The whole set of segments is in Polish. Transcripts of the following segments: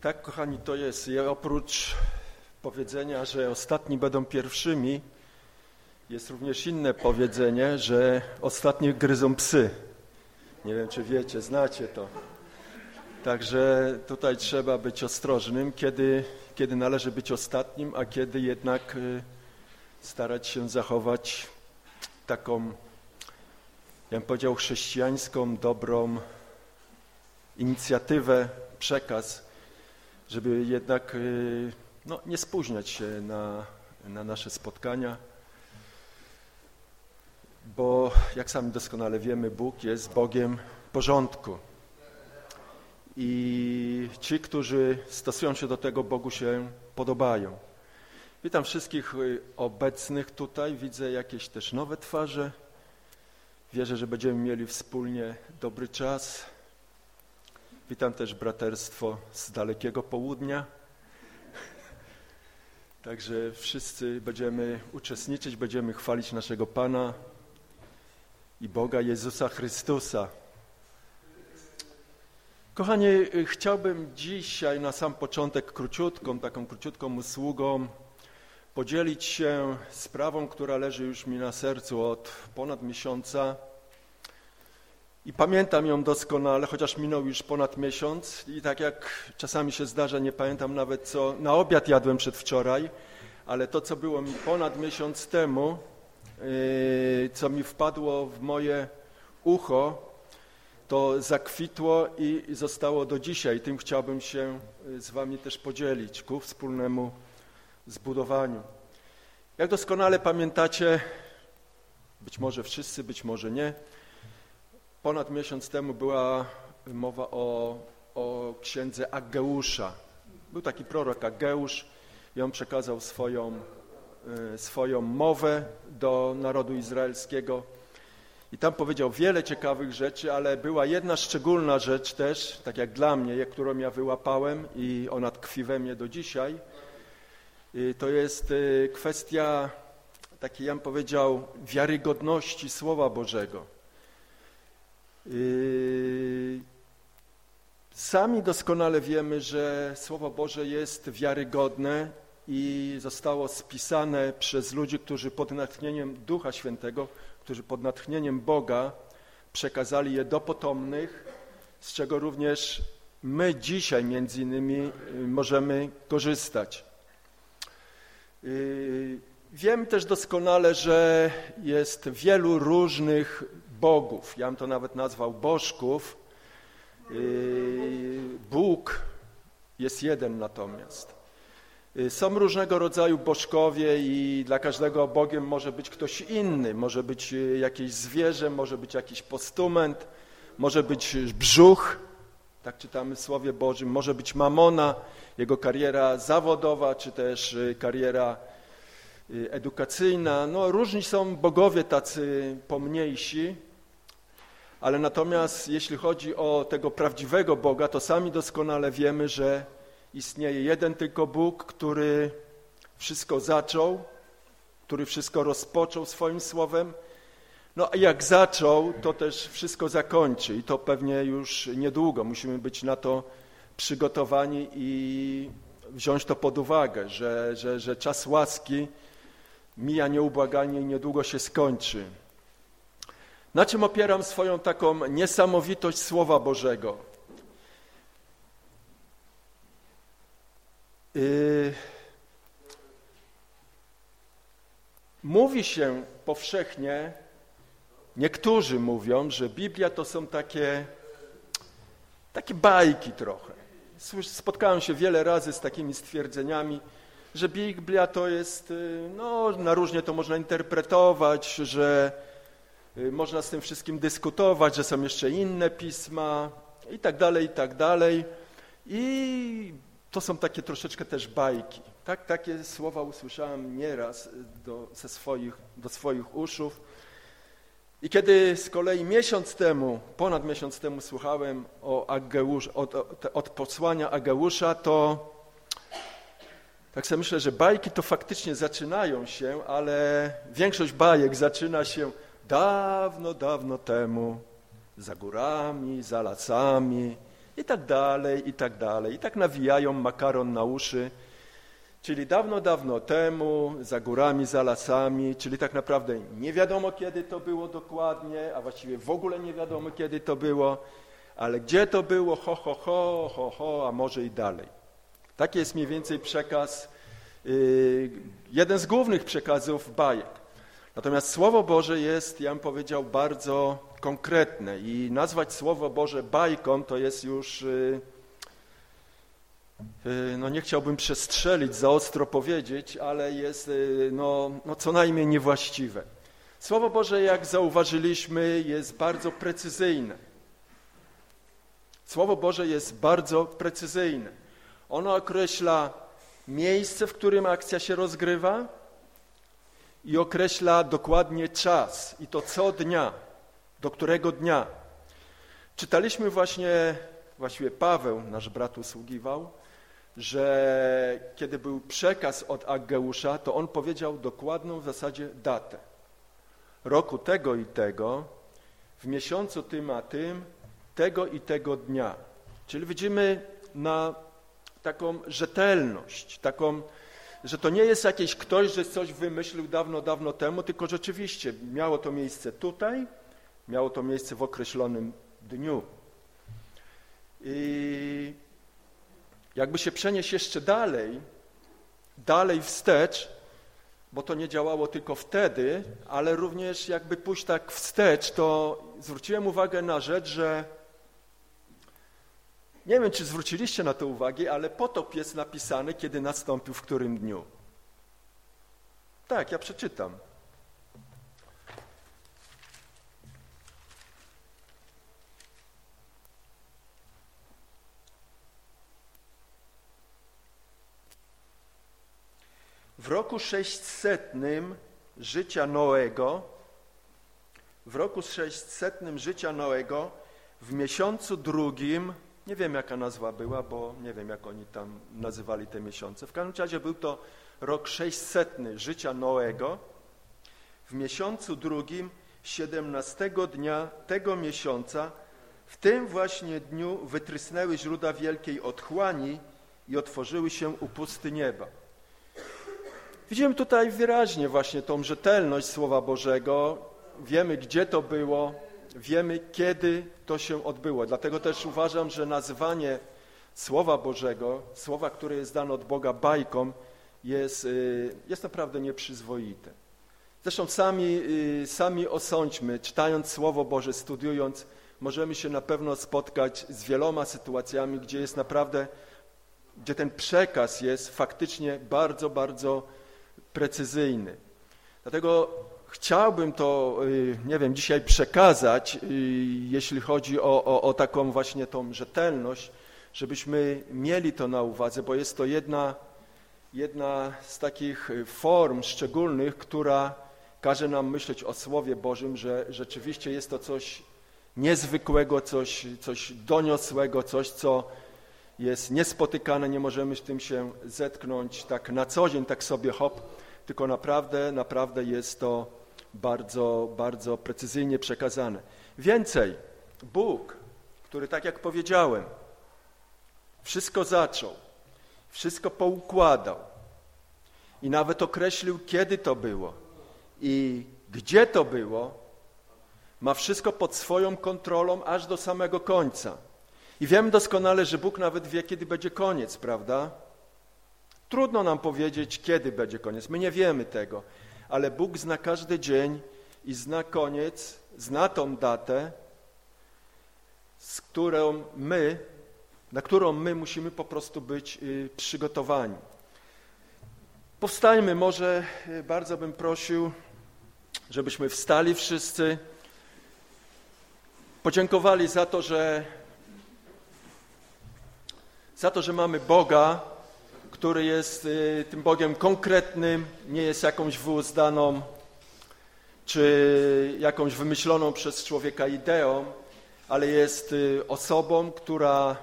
Tak, kochani, to jest. Ja oprócz powiedzenia, że ostatni będą pierwszymi, jest również inne powiedzenie, że ostatni gryzą psy. Nie wiem, czy wiecie, znacie to. Także tutaj trzeba być ostrożnym, kiedy, kiedy należy być ostatnim, a kiedy jednak y, starać się zachować taką, ja bym powiedział, chrześcijańską, dobrą inicjatywę, przekaz, żeby jednak y, no, nie spóźniać się na, na nasze spotkania, bo jak sami doskonale wiemy, Bóg jest Bogiem porządku. I ci, którzy stosują się do tego, Bogu się podobają. Witam wszystkich y, obecnych tutaj. Widzę jakieś też nowe twarze. Wierzę, że będziemy mieli wspólnie dobry czas. Witam też braterstwo z dalekiego południa. Także wszyscy będziemy uczestniczyć, będziemy chwalić naszego Pana i Boga Jezusa Chrystusa. Kochani, chciałbym dzisiaj na sam początek króciutką, taką króciutką usługą podzielić się sprawą, która leży już mi na sercu od ponad miesiąca i pamiętam ją doskonale, chociaż minął już ponad miesiąc i tak jak czasami się zdarza, nie pamiętam nawet co na obiad jadłem przedwczoraj, ale to, co było mi ponad miesiąc temu, yy, co mi wpadło w moje ucho, to zakwitło i zostało do dzisiaj. Tym chciałbym się yy, z wami też podzielić ku wspólnemu zbudowaniu. Jak doskonale pamiętacie, być może wszyscy, być może nie, ponad miesiąc temu była mowa o, o księdze Ageusza. Był taki prorok Ageusz i on przekazał swoją, e, swoją mowę do narodu izraelskiego. I tam powiedział wiele ciekawych rzeczy, ale była jedna szczególna rzecz też, tak jak dla mnie, którą ja wyłapałem i ona tkwi we mnie do dzisiaj. To jest e, kwestia takiej, ja bym powiedział, wiarygodności Słowa Bożego. Yy, sami doskonale wiemy, że Słowo Boże jest wiarygodne i zostało spisane przez ludzi, którzy pod natchnieniem Ducha Świętego, którzy pod natchnieniem Boga przekazali je do potomnych, z czego również my dzisiaj między innymi yy, możemy korzystać. Yy, wiem też doskonale, że jest wielu różnych bogów, ja bym to nawet nazwał bożków. Yy, Bóg jest jeden natomiast. Yy, są różnego rodzaju bożkowie i dla każdego Bogiem może być ktoś inny. Może być yy, jakieś zwierzę, może być jakiś postument, może być brzuch, tak czytamy w Słowie Bożym, może być mamona, jego kariera zawodowa, czy też kariera edukacyjna. No, różni są bogowie tacy pomniejsi, ale natomiast jeśli chodzi o tego prawdziwego Boga, to sami doskonale wiemy, że istnieje jeden tylko Bóg, który wszystko zaczął, który wszystko rozpoczął swoim słowem. No a jak zaczął, to też wszystko zakończy i to pewnie już niedługo. Musimy być na to przygotowani i wziąć to pod uwagę, że, że, że czas łaski mija nieubłaganie i niedługo się skończy. Na czym opieram swoją taką niesamowitość Słowa Bożego? Yy... Mówi się powszechnie, niektórzy mówią, że Biblia to są takie, takie bajki trochę. Spotkałem się wiele razy z takimi stwierdzeniami, że Biblia to jest, yy, no na różnie to można interpretować, że Y, można z tym wszystkim dyskutować, że są jeszcze inne pisma i tak dalej, i tak dalej. I to są takie troszeczkę też bajki. Tak, takie słowa usłyszałem nieraz do, ze swoich, do swoich uszów. I kiedy z kolei miesiąc temu, ponad miesiąc temu słuchałem o Ageusz, od, od posłania Ageusza, to tak sobie myślę, że bajki to faktycznie zaczynają się, ale większość bajek zaczyna się dawno, dawno temu, za górami, za lasami, I tak dalej, i tak dalej. I tak nawijają makaron na uszy. Czyli dawno, dawno temu, za górami, za lasami, czyli tak naprawdę nie wiadomo kiedy to było dokładnie, a właściwie w ogóle nie wiadomo kiedy to było, ale gdzie to było, ho, ho, ho, ho, ho, a może i dalej. Taki jest mniej więcej przekaz, yy, jeden z głównych przekazów bajek. Natomiast Słowo Boże jest, ja bym powiedział, bardzo konkretne i nazwać Słowo Boże bajką to jest już, yy, yy, no nie chciałbym przestrzelić, za ostro powiedzieć, ale jest yy, no, no co najmniej niewłaściwe. Słowo Boże, jak zauważyliśmy, jest bardzo precyzyjne. Słowo Boże jest bardzo precyzyjne. Ono określa miejsce, w którym akcja się rozgrywa i określa dokładnie czas i to co dnia, do którego dnia. Czytaliśmy właśnie, właściwie Paweł, nasz brat usługiwał, że kiedy był przekaz od Ageusza, to on powiedział dokładną w zasadzie datę. Roku tego i tego, w miesiącu tym a tym, tego i tego dnia. Czyli widzimy na taką rzetelność, taką, że to nie jest jakieś ktoś, że coś wymyślił dawno, dawno temu, tylko rzeczywiście miało to miejsce tutaj, miało to miejsce w określonym dniu. I jakby się przenieść jeszcze dalej, dalej wstecz, bo to nie działało tylko wtedy, ale również jakby pójść tak wstecz, to zwróciłem uwagę na rzecz, że nie wiem, czy zwróciliście na to uwagę, ale potop jest napisany, kiedy nastąpił, w którym dniu. Tak, ja przeczytam. W roku sześćsetnym życia Noego, w roku sześćsetnym życia Noego, w miesiącu drugim nie wiem, jaka nazwa była, bo nie wiem, jak oni tam nazywali te miesiące. W każdym razie był to rok 600 życia Noego. W miesiącu drugim, 17 dnia tego miesiąca, w tym właśnie dniu wytrysnęły źródła wielkiej otchłani i otworzyły się upusty nieba. Widzimy tutaj wyraźnie właśnie tą rzetelność Słowa Bożego. Wiemy, gdzie to było, wiemy, kiedy to się odbyło. Dlatego też uważam, że nazywanie Słowa Bożego, słowa, które jest dane od Boga bajką, jest, y, jest naprawdę nieprzyzwoite. Zresztą sami, y, sami osądźmy, czytając Słowo Boże, studiując, możemy się na pewno spotkać z wieloma sytuacjami, gdzie jest naprawdę, gdzie ten przekaz jest faktycznie bardzo, bardzo precyzyjny. Dlatego chciałbym to, y, nie wiem, dzisiaj przekazać, y, jeśli chodzi o, o, o taką właśnie tą rzetelność, żebyśmy mieli to na uwadze, bo jest to jedna, jedna z takich form szczególnych, która każe nam myśleć o Słowie Bożym, że rzeczywiście jest to coś niezwykłego, coś, coś doniosłego, coś, co jest niespotykane, nie możemy z tym się zetknąć tak na co dzień, tak sobie hop, tylko naprawdę, naprawdę jest to bardzo, bardzo precyzyjnie przekazane. Więcej, Bóg, który tak jak powiedziałem, wszystko zaczął, wszystko poukładał i nawet określił, kiedy to było i gdzie to było, ma wszystko pod swoją kontrolą aż do samego końca. I wiemy doskonale, że Bóg nawet wie, kiedy będzie koniec, prawda? Trudno nam powiedzieć, kiedy będzie koniec. My nie wiemy tego ale Bóg zna każdy dzień i zna koniec, zna tą datę, z którą my, na którą my musimy po prostu być y, przygotowani. Powstańmy, może y, bardzo bym prosił, żebyśmy wstali wszyscy, podziękowali za to, że za to, że mamy Boga, który jest y, tym Bogiem konkretnym, nie jest jakąś wyuzdaną czy jakąś wymyśloną przez człowieka ideą, ale jest y, osobą, która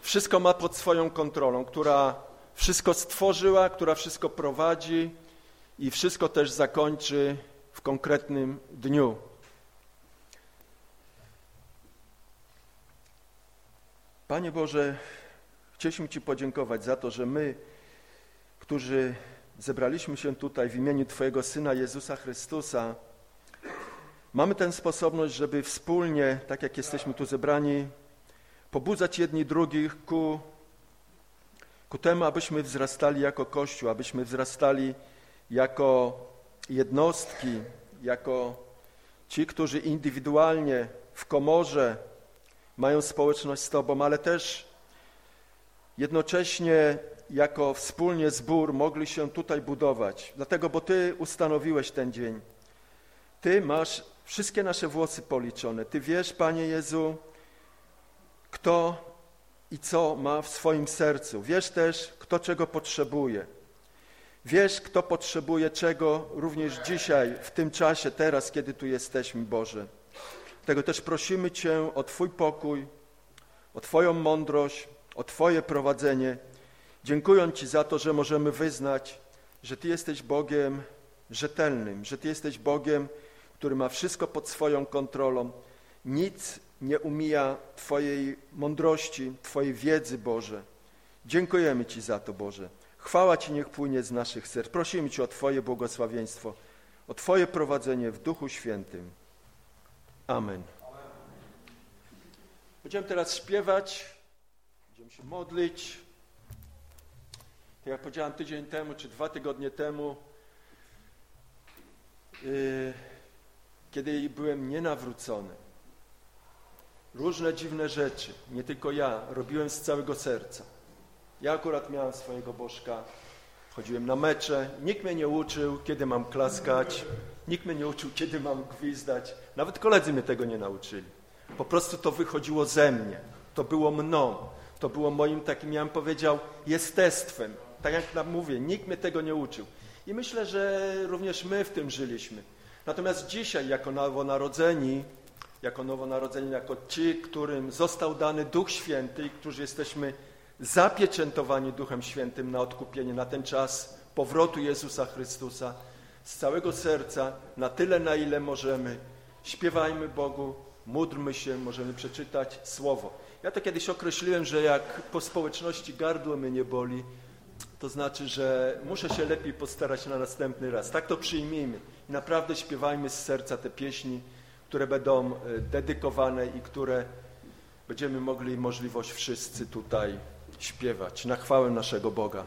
wszystko ma pod swoją kontrolą, która wszystko stworzyła, która wszystko prowadzi i wszystko też zakończy w konkretnym dniu. Panie Boże, chcieliśmy Ci podziękować za to, że my, którzy zebraliśmy się tutaj w imieniu Twojego Syna Jezusa Chrystusa, mamy tę sposobność, żeby wspólnie, tak jak jesteśmy tu zebrani, pobudzać jedni drugich ku, ku temu, abyśmy wzrastali jako Kościół, abyśmy wzrastali jako jednostki, jako ci, którzy indywidualnie w komorze mają społeczność z Tobą, ale też jednocześnie jako wspólnie zbór mogli się tutaj budować. Dlatego, bo Ty ustanowiłeś ten dzień. Ty masz wszystkie nasze włosy policzone. Ty wiesz, Panie Jezu, kto i co ma w swoim sercu. Wiesz też, kto czego potrzebuje. Wiesz, kto potrzebuje czego również dzisiaj, w tym czasie, teraz, kiedy tu jesteśmy, Boże. Dlatego też prosimy Cię o Twój pokój, o Twoją mądrość, o Twoje prowadzenie. Dziękuję Ci za to, że możemy wyznać, że Ty jesteś Bogiem rzetelnym, że Ty jesteś Bogiem, który ma wszystko pod swoją kontrolą. Nic nie umija Twojej mądrości, Twojej wiedzy, Boże. Dziękujemy Ci za to, Boże. Chwała Ci niech płynie z naszych serc. Prosimy Cię o Twoje błogosławieństwo, o Twoje prowadzenie w Duchu Świętym. Amen. Będziemy teraz śpiewać, się modlić. Tak jak powiedziałem tydzień temu, czy dwa tygodnie temu, yy, kiedy byłem nienawrócony, różne dziwne rzeczy, nie tylko ja, robiłem z całego serca. Ja akurat miałem swojego bożka, chodziłem na mecze, nikt mnie nie uczył, kiedy mam klaskać, nikt mnie nie uczył, kiedy mam gwizdać, nawet koledzy mnie tego nie nauczyli. Po prostu to wychodziło ze mnie, to było mną, to było moim takim, ja bym powiedział, jestestwem. Tak jak nam mówię, nikt mnie tego nie uczył. I myślę, że również my w tym żyliśmy. Natomiast dzisiaj, jako nowonarodzeni, jako nowonarodzeni, jako ci, którym został dany Duch Święty i którzy jesteśmy zapieczętowani Duchem Świętym na odkupienie, na ten czas powrotu Jezusa Chrystusa, z całego serca, na tyle, na ile możemy, śpiewajmy Bogu, módlmy się, możemy przeczytać Słowo. Ja to kiedyś określiłem, że jak po społeczności gardło mnie nie boli, to znaczy, że muszę się lepiej postarać na następny raz. Tak to przyjmijmy i naprawdę śpiewajmy z serca te pieśni, które będą e, dedykowane i które będziemy mogli możliwość wszyscy tutaj śpiewać na chwałę naszego Boga.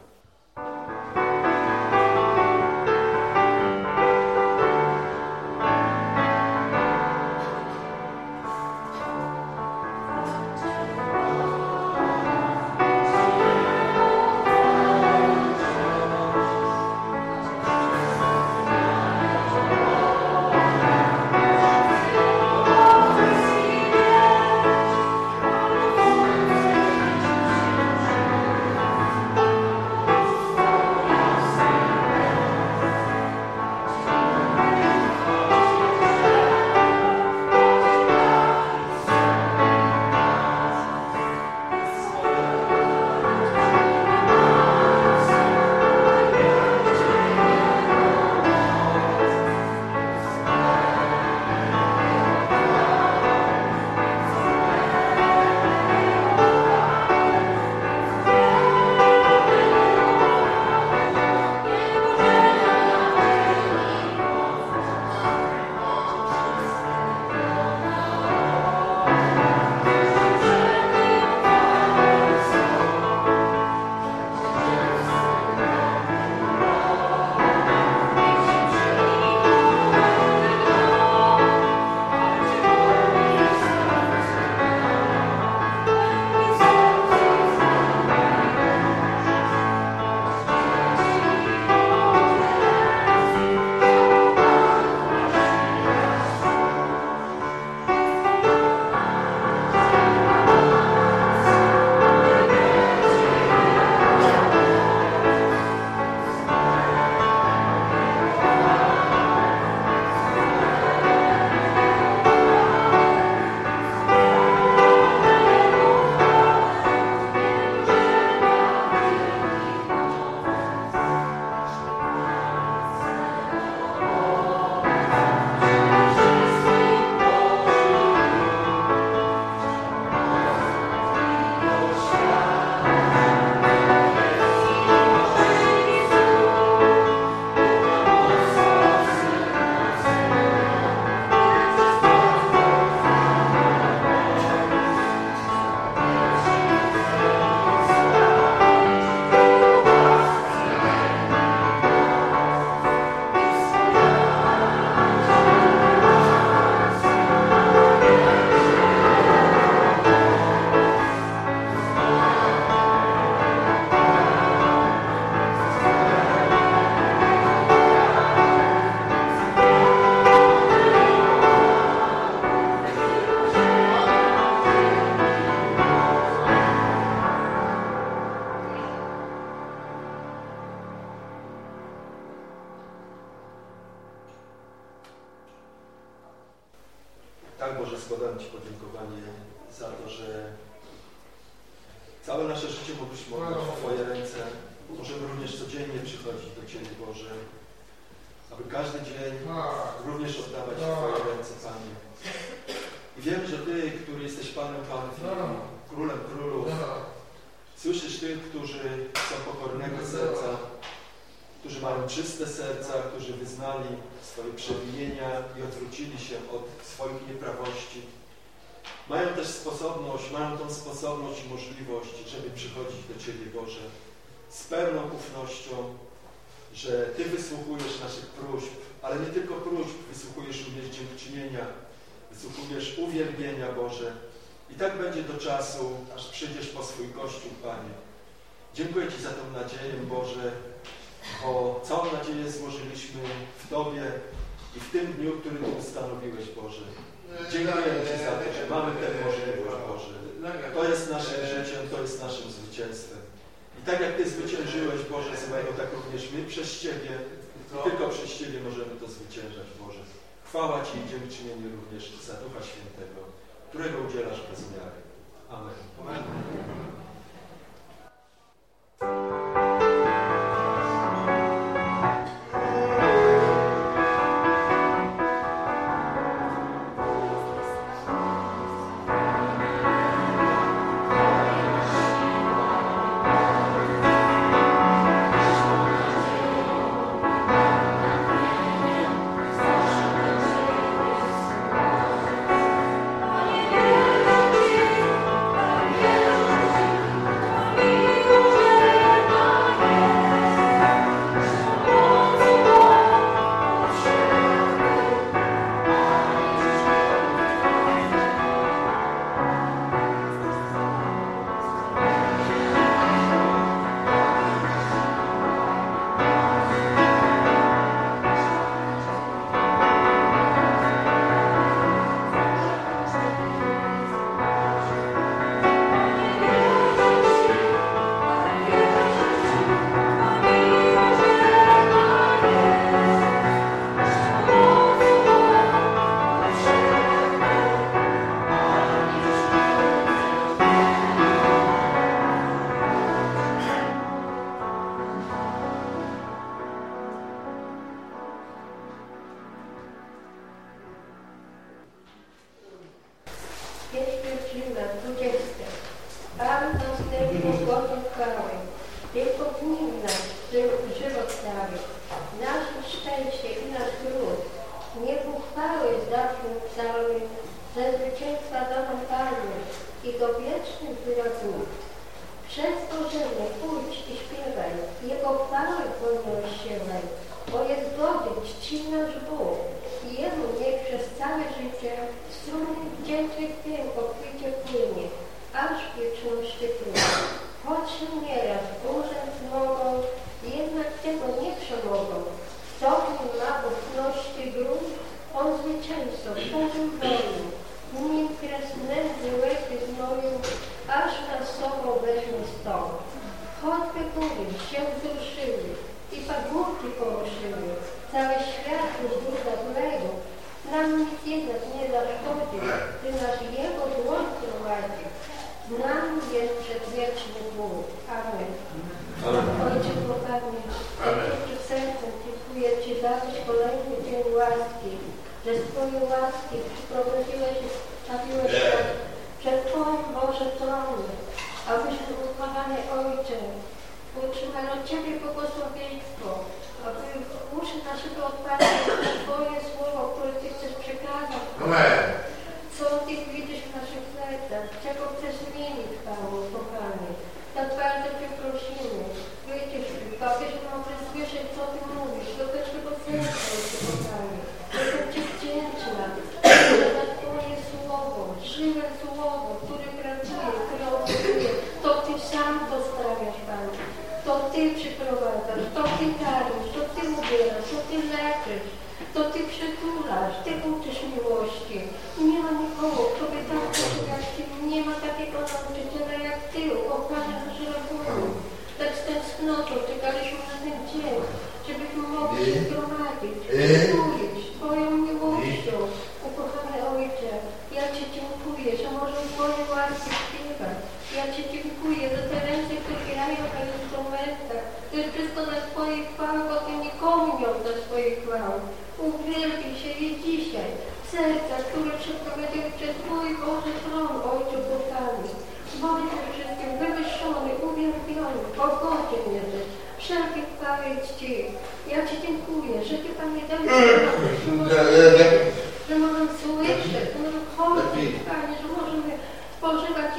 dniu, który Ty ustanowiłeś, Boże. Dziękujemy Ci za to, że mamy tę możliwość, Boże. To jest naszym życiem, to jest naszym zwycięstwem. I tak jak Ty zwyciężyłeś, Boże, złego, tak również my przez Ciebie, tylko przez Ciebie możemy to zwyciężać, Boże. Chwała Ci i dziękczynienie również za Ducha Świętego, którego udzielasz bez miary. Amen. Amen.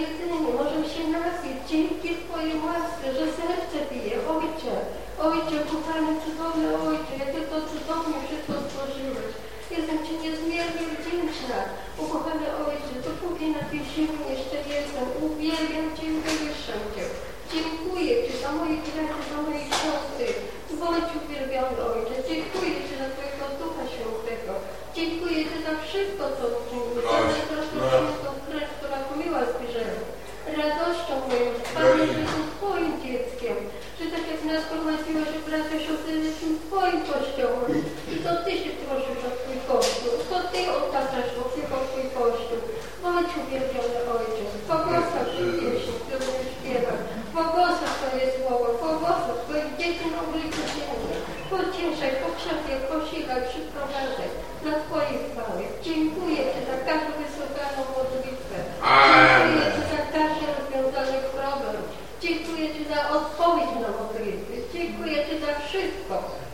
Jedzenie, możemy się napić dzięki Twojej łasce, że serce bije. Ojcze, Ojcze, kochany, cudowny Ojcze, jak Ty to cudownie wszystko stworzyłeś. Jestem Ci niezmiernie wdzięczna, ukochany Ojcze, dopóki na tej ziemi jeszcze jestem. Uwielbiam Cię i wywyższam Cię. Dziękuję Ci za moich braci, za moich siostry. Bądź uwielbiony Ojcze. Dziękuję Ci za Twojego Ducha Świętego. Dziękuję Ci za wszystko, co uczyniłeś. Za tą krew, która pomyła z grzechu. Radością moją, Panie, że jestem Twoim dzieckiem. Że tak jak nas prowadziłeś, że bracia siostry, jesteśmy Twoim Kościołem. I to Ty się troszysz o Twój Kościół. To Ty otaczasz opieką Twój Kościół. Bądź uwielbiony Ojcze. Błogosław pieśni, które śpiewa. Błogosław Twoje słowo. Błogosław Twoich dzieci na ulicy ziemi. Pocieszaj, pokrzepię, posilaj, przyprowadzaj dla Twojej chwały. Dziękuję Ci za każdą wysłuchaną modlitwę. Dziękuję Ci za każdy rozwiązany problem. Dziękuję Ci za odpowiedź na modlitwy. Dziękuję Ci za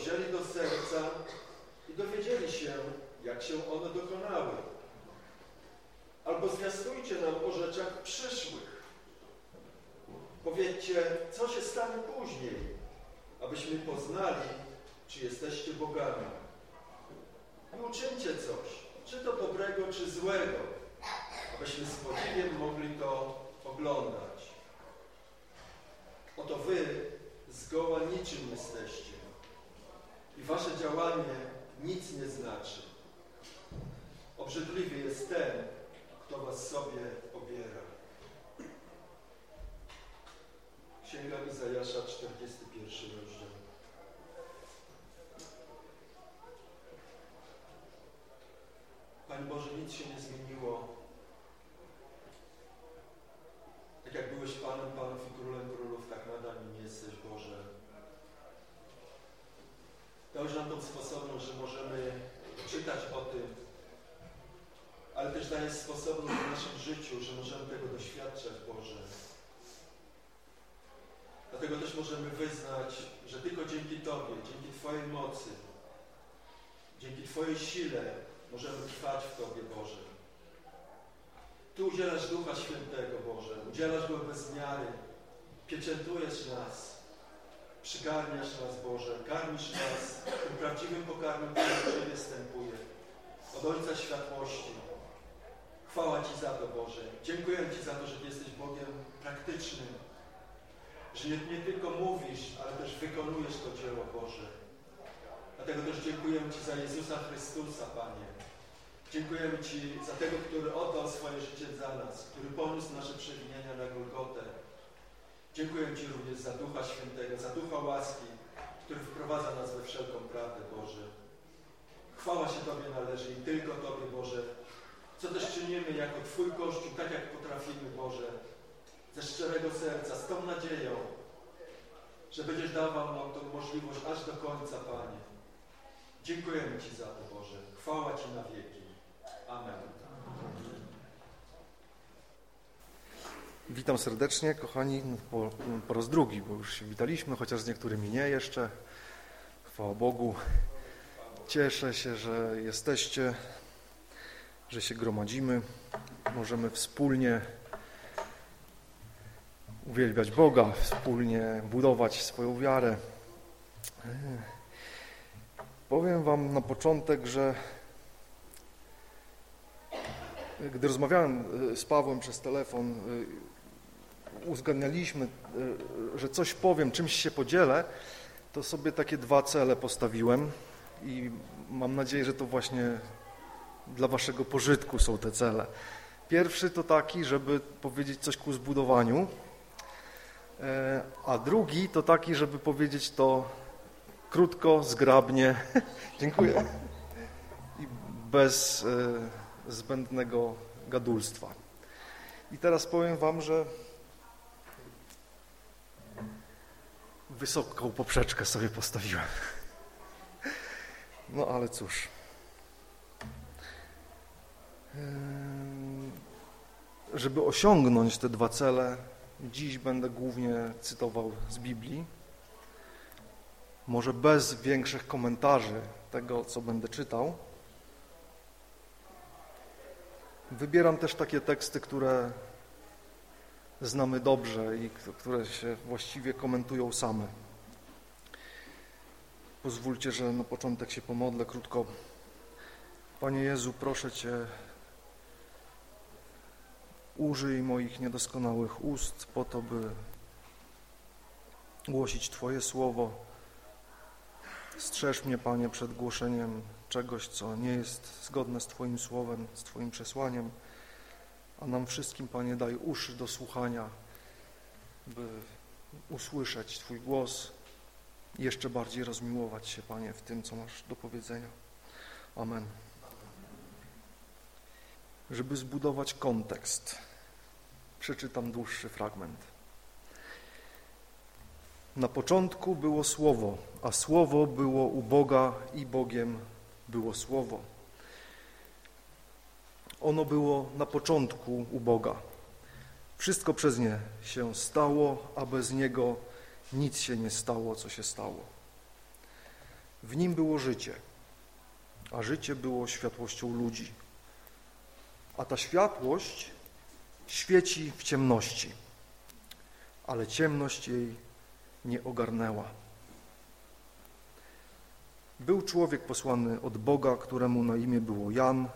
wzięli do serca i dowiedzieli się, jak się one dokonały. Albo zwiastujcie nam o rzeczach przyszłych. Powiedzcie, co się stanie później, abyśmy poznali, czy jesteście bogami. I uczyńcie coś, czy to dobrego, czy złego, abyśmy z podziwiem mogli to oglądać. Oto wy zgoła niczym jesteście i wasze działanie nic nie znaczy. Obrzydliwy jest ten, kto was sobie obiera. Księga Izajasza, 41 rozdział. Panie Boże, nic się nie zmieniło. Tak jak byłeś Panem Panów i Królem Królów, tak nadal nim jesteś, Boże. Dałeś nam tą sposobność, że możemy czytać o tym, ale też dajesz sposobność w naszym życiu, że możemy tego doświadczać, Boże. Dlatego też możemy wyznać, że tylko dzięki Tobie, dzięki Twojej mocy, dzięki Twojej sile możemy trwać w Tobie, Boże. Ty udzielasz Ducha Świętego, Boże, udzielasz Go bez miary, pieczętujesz nas, przygarniasz nas, Boże, karmisz nas tym prawdziwym pokarmem, który Ciebie występuje, od Ojca Światłości. Chwała Ci za to, Boże. Dziękuję Ci za to, że Ty jesteś Bogiem praktycznym, że nie, nie tylko mówisz, ale też wykonujesz to dzieło Boże. Dlatego też dziękuję Ci za Jezusa Chrystusa, Panie. Dziękujemy Ci za tego, który oddał swoje życie za nas, który poniósł nasze przewinienia na Golgotę. Dziękuję Ci również za Ducha Świętego, za Ducha łaski, który wprowadza nas we wszelką prawdę, Boże. Chwała się Tobie należy i tylko Tobie, Boże, co też czynimy jako Twój Kościół, tak jak potrafimy, Boże, ze szczerego serca, z tą nadzieją, że będziesz dawał nam tą możliwość aż do końca, Panie. Dziękujemy Ci za to, Boże. Chwała Ci na wieki. Amen. Witam serdecznie, kochani, po, po raz drugi, bo już się witaliśmy, chociaż z niektórymi nie jeszcze. Chwała Bogu. Cieszę się, że jesteście, że się gromadzimy. Możemy wspólnie uwielbiać Boga, wspólnie budować swoją wiarę. Powiem Wam na początek, że gdy rozmawiałem z Pawłem przez telefon, uzgadnialiśmy, że coś powiem, czymś się podzielę, to sobie takie dwa cele postawiłem i mam nadzieję, że to właśnie dla Waszego pożytku są te cele. Pierwszy to taki, żeby powiedzieć coś ku zbudowaniu, a drugi to taki, żeby powiedzieć to krótko, zgrabnie, dziękuję, i bez e, zbędnego gadulstwa. I teraz powiem Wam, że wysoką poprzeczkę sobie postawiłem. No ale cóż. Żeby osiągnąć te dwa cele, dziś będę głównie cytował z Biblii. Może bez większych komentarzy tego, co będę czytał. Wybieram też takie teksty, które znamy dobrze i które się właściwie komentują same. Pozwólcie, że na początek się pomodlę krótko. Panie Jezu, proszę Cię, użyj moich niedoskonałych ust po to, by głosić Twoje słowo. Strzeż mnie, Panie, przed głoszeniem czegoś, co nie jest zgodne z Twoim słowem, z Twoim przesłaniem, a nam wszystkim, Panie, daj uszy do słuchania, by usłyszeć Twój głos i jeszcze bardziej rozmiłować się, Panie, w tym, co masz do powiedzenia. Amen. Żeby zbudować kontekst, przeczytam dłuższy fragment. Na początku było Słowo, a Słowo było u Boga i Bogiem było Słowo. Ono było na początku u Boga. Wszystko przez nie się stało, a bez Niego nic się nie stało, co się stało. W Nim było życie, a życie było światłością ludzi. A ta światłość świeci w ciemności, ale ciemność jej nie ogarnęła. Był człowiek posłany od Boga, któremu na imię było Jan.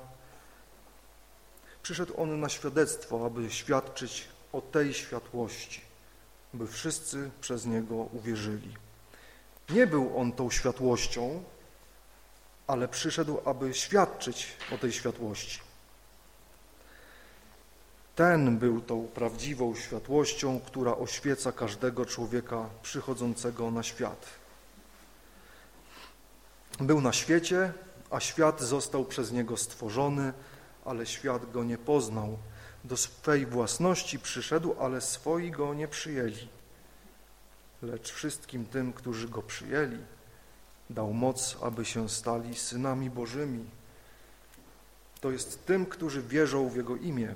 Przyszedł on na świadectwo, aby świadczyć o tej światłości, by wszyscy przez niego uwierzyli. Nie był on tą światłością, ale przyszedł, aby świadczyć o tej światłości. Ten był tą prawdziwą światłością, która oświeca każdego człowieka przychodzącego na świat. Był na świecie, a świat został przez Niego stworzony, ale świat Go nie poznał. Do swej własności przyszedł, ale swoi Go nie przyjęli. Lecz wszystkim tym, którzy Go przyjęli, dał moc, aby się stali synami Bożymi. To jest tym, którzy wierzą w Jego imię,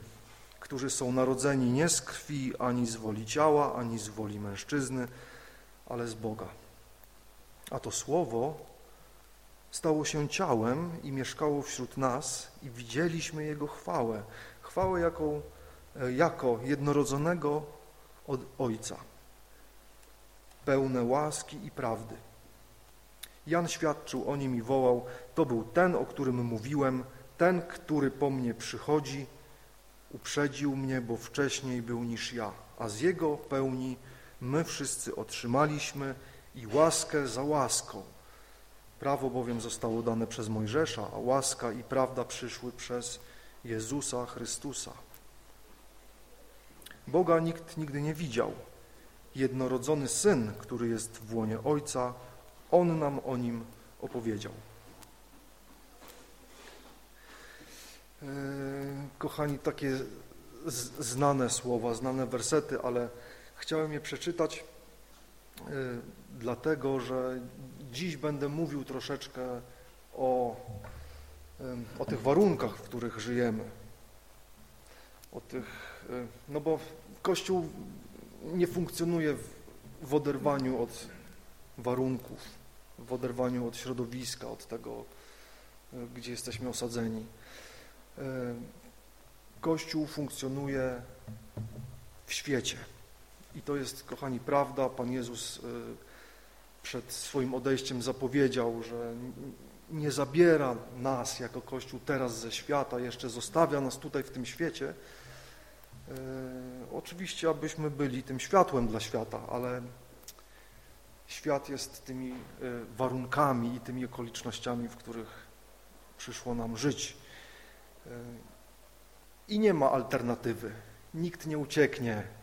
którzy są narodzeni nie z krwi, ani z woli ciała, ani z woli mężczyzny, ale z Boga. A to Słowo stało się ciałem i mieszkało wśród nas i widzieliśmy Jego chwałę, chwałę jaką, e, jako jednorodzonego od Ojca, pełne łaski i prawdy. Jan świadczył o nim i wołał, to był ten, o którym mówiłem, ten, który po mnie przychodzi, uprzedził mnie, bo wcześniej był niż ja, a z Jego pełni my wszyscy otrzymaliśmy i łaskę za łaską. Prawo bowiem zostało dane przez Mojżesza, a łaska i prawda przyszły przez Jezusa Chrystusa. Boga nikt nigdy nie widział. Jednorodzony Syn, który jest w łonie Ojca, On nam o Nim opowiedział. E, kochani, takie znane słowa, znane wersety, ale chciałem je przeczytać dlatego, że dziś będę mówił troszeczkę o, o tych warunkach, w których żyjemy. O tych, e, no bo Kościół nie funkcjonuje w oderwaniu od warunków, w oderwaniu od środowiska, od tego, gdzie jesteśmy osadzeni. Kościół funkcjonuje w świecie. I to jest, kochani, prawda. Pan Jezus e, przed swoim odejściem zapowiedział, że nie zabiera nas jako Kościół teraz ze świata, jeszcze zostawia nas tutaj w tym świecie. E, oczywiście, abyśmy byli tym światłem dla świata, ale świat jest tymi warunkami i tymi okolicznościami, w których przyszło nam żyć. I nie ma alternatywy. Nikt nie ucieknie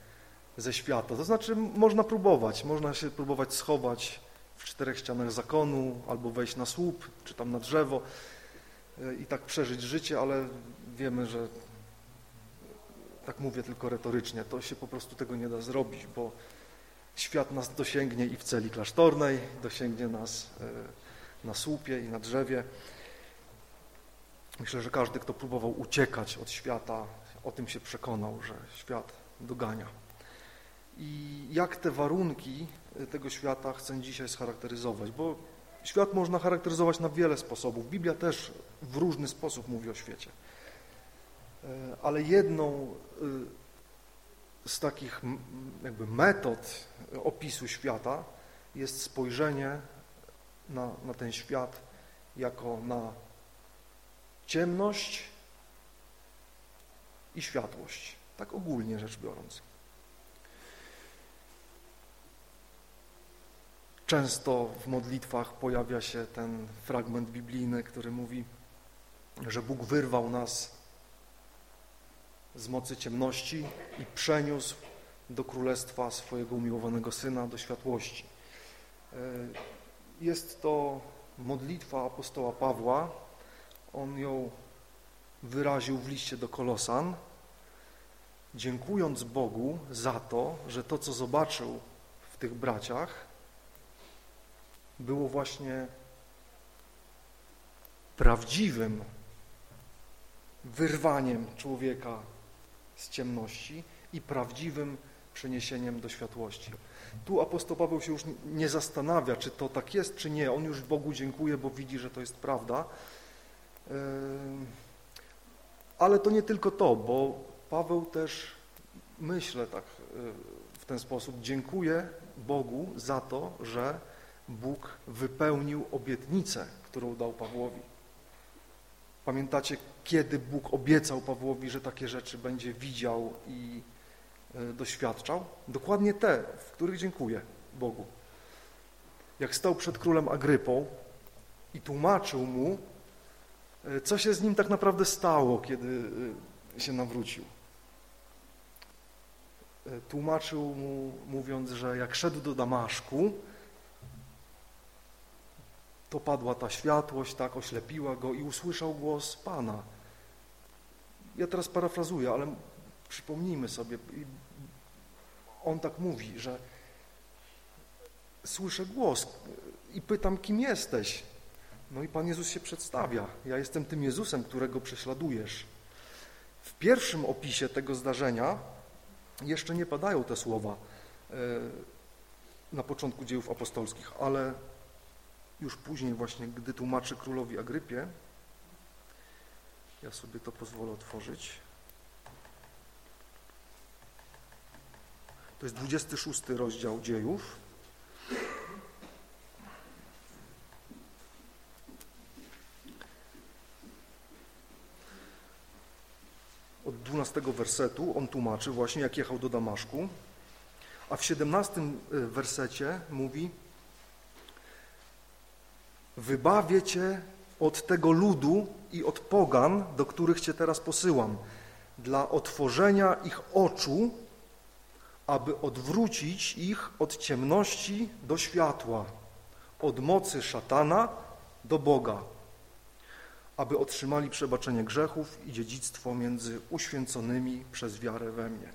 ze świata. To znaczy można próbować, można się próbować schować w czterech ścianach zakonu, albo wejść na słup, czy tam na drzewo e, i tak przeżyć życie, ale wiemy, że tak mówię tylko retorycznie, to się po prostu tego nie da zrobić, bo świat nas dosięgnie i w celi klasztornej, dosięgnie nas e, na słupie i na drzewie. Myślę, że każdy, kto próbował uciekać od świata, o tym się przekonał, że świat dogania. I jak te warunki tego świata chcę dzisiaj scharakteryzować, bo świat można charakteryzować na wiele sposobów. Biblia też w różny sposób mówi o świecie. ale jedną z takich jakby metod opisu świata jest spojrzenie na, na ten świat jako na ciemność i światłość, tak ogólnie rzecz biorąc. Często w modlitwach pojawia się ten fragment biblijny, który mówi, że Bóg wyrwał nas z mocy ciemności i przeniósł do królestwa swojego umiłowanego Syna, do światłości. E, jest to modlitwa apostoła Pawła. On ją wyraził w liście do Kolosan, dziękując Bogu za to, że to, co zobaczył w tych braciach, było właśnie prawdziwym wyrwaniem człowieka z ciemności i prawdziwym przeniesieniem do światłości. Tu apostoł Paweł się już nie zastanawia, czy to tak jest, czy nie. On już Bogu dziękuje, bo widzi, że to jest prawda. Ale to nie tylko to, bo Paweł też, myślę tak w ten sposób, dziękuję Bogu za to, że Bóg wypełnił obietnicę, którą dał Pawłowi. Pamiętacie, kiedy Bóg obiecał Pawłowi, że takie rzeczy będzie widział i e, doświadczał? Dokładnie te, w których dziękuję Bogu. Jak stał przed królem Agrypą i tłumaczył mu, e, co się z nim tak naprawdę stało, kiedy e, się nawrócił. Tłumaczył mu, mówiąc, że jak szedł do Damaszku, to padła ta światłość, tak oślepiła go i usłyszał głos Pana. Ja teraz parafrazuję, ale przypomnijmy sobie, on tak mówi, że słyszę głos i pytam, kim jesteś? No i Pan Jezus się przedstawia. Ja jestem tym Jezusem, którego prześladujesz. W pierwszym opisie tego zdarzenia jeszcze nie padają te słowa e, na początku dziejów apostolskich, ale już później właśnie, gdy tłumaczy królowi Agrypie, ja sobie to pozwolę otworzyć. To jest 26 rozdział dziejów. Od 12 wersetu on tłumaczy właśnie, jak jechał do Damaszku, a w 17 wersecie mówi Wybawię Cię od tego ludu i od pogan, do których Cię teraz posyłam, dla otworzenia ich oczu, aby odwrócić ich od ciemności do światła, od mocy szatana do Boga, aby otrzymali przebaczenie grzechów i dziedzictwo między uświęconymi przez wiarę we mnie.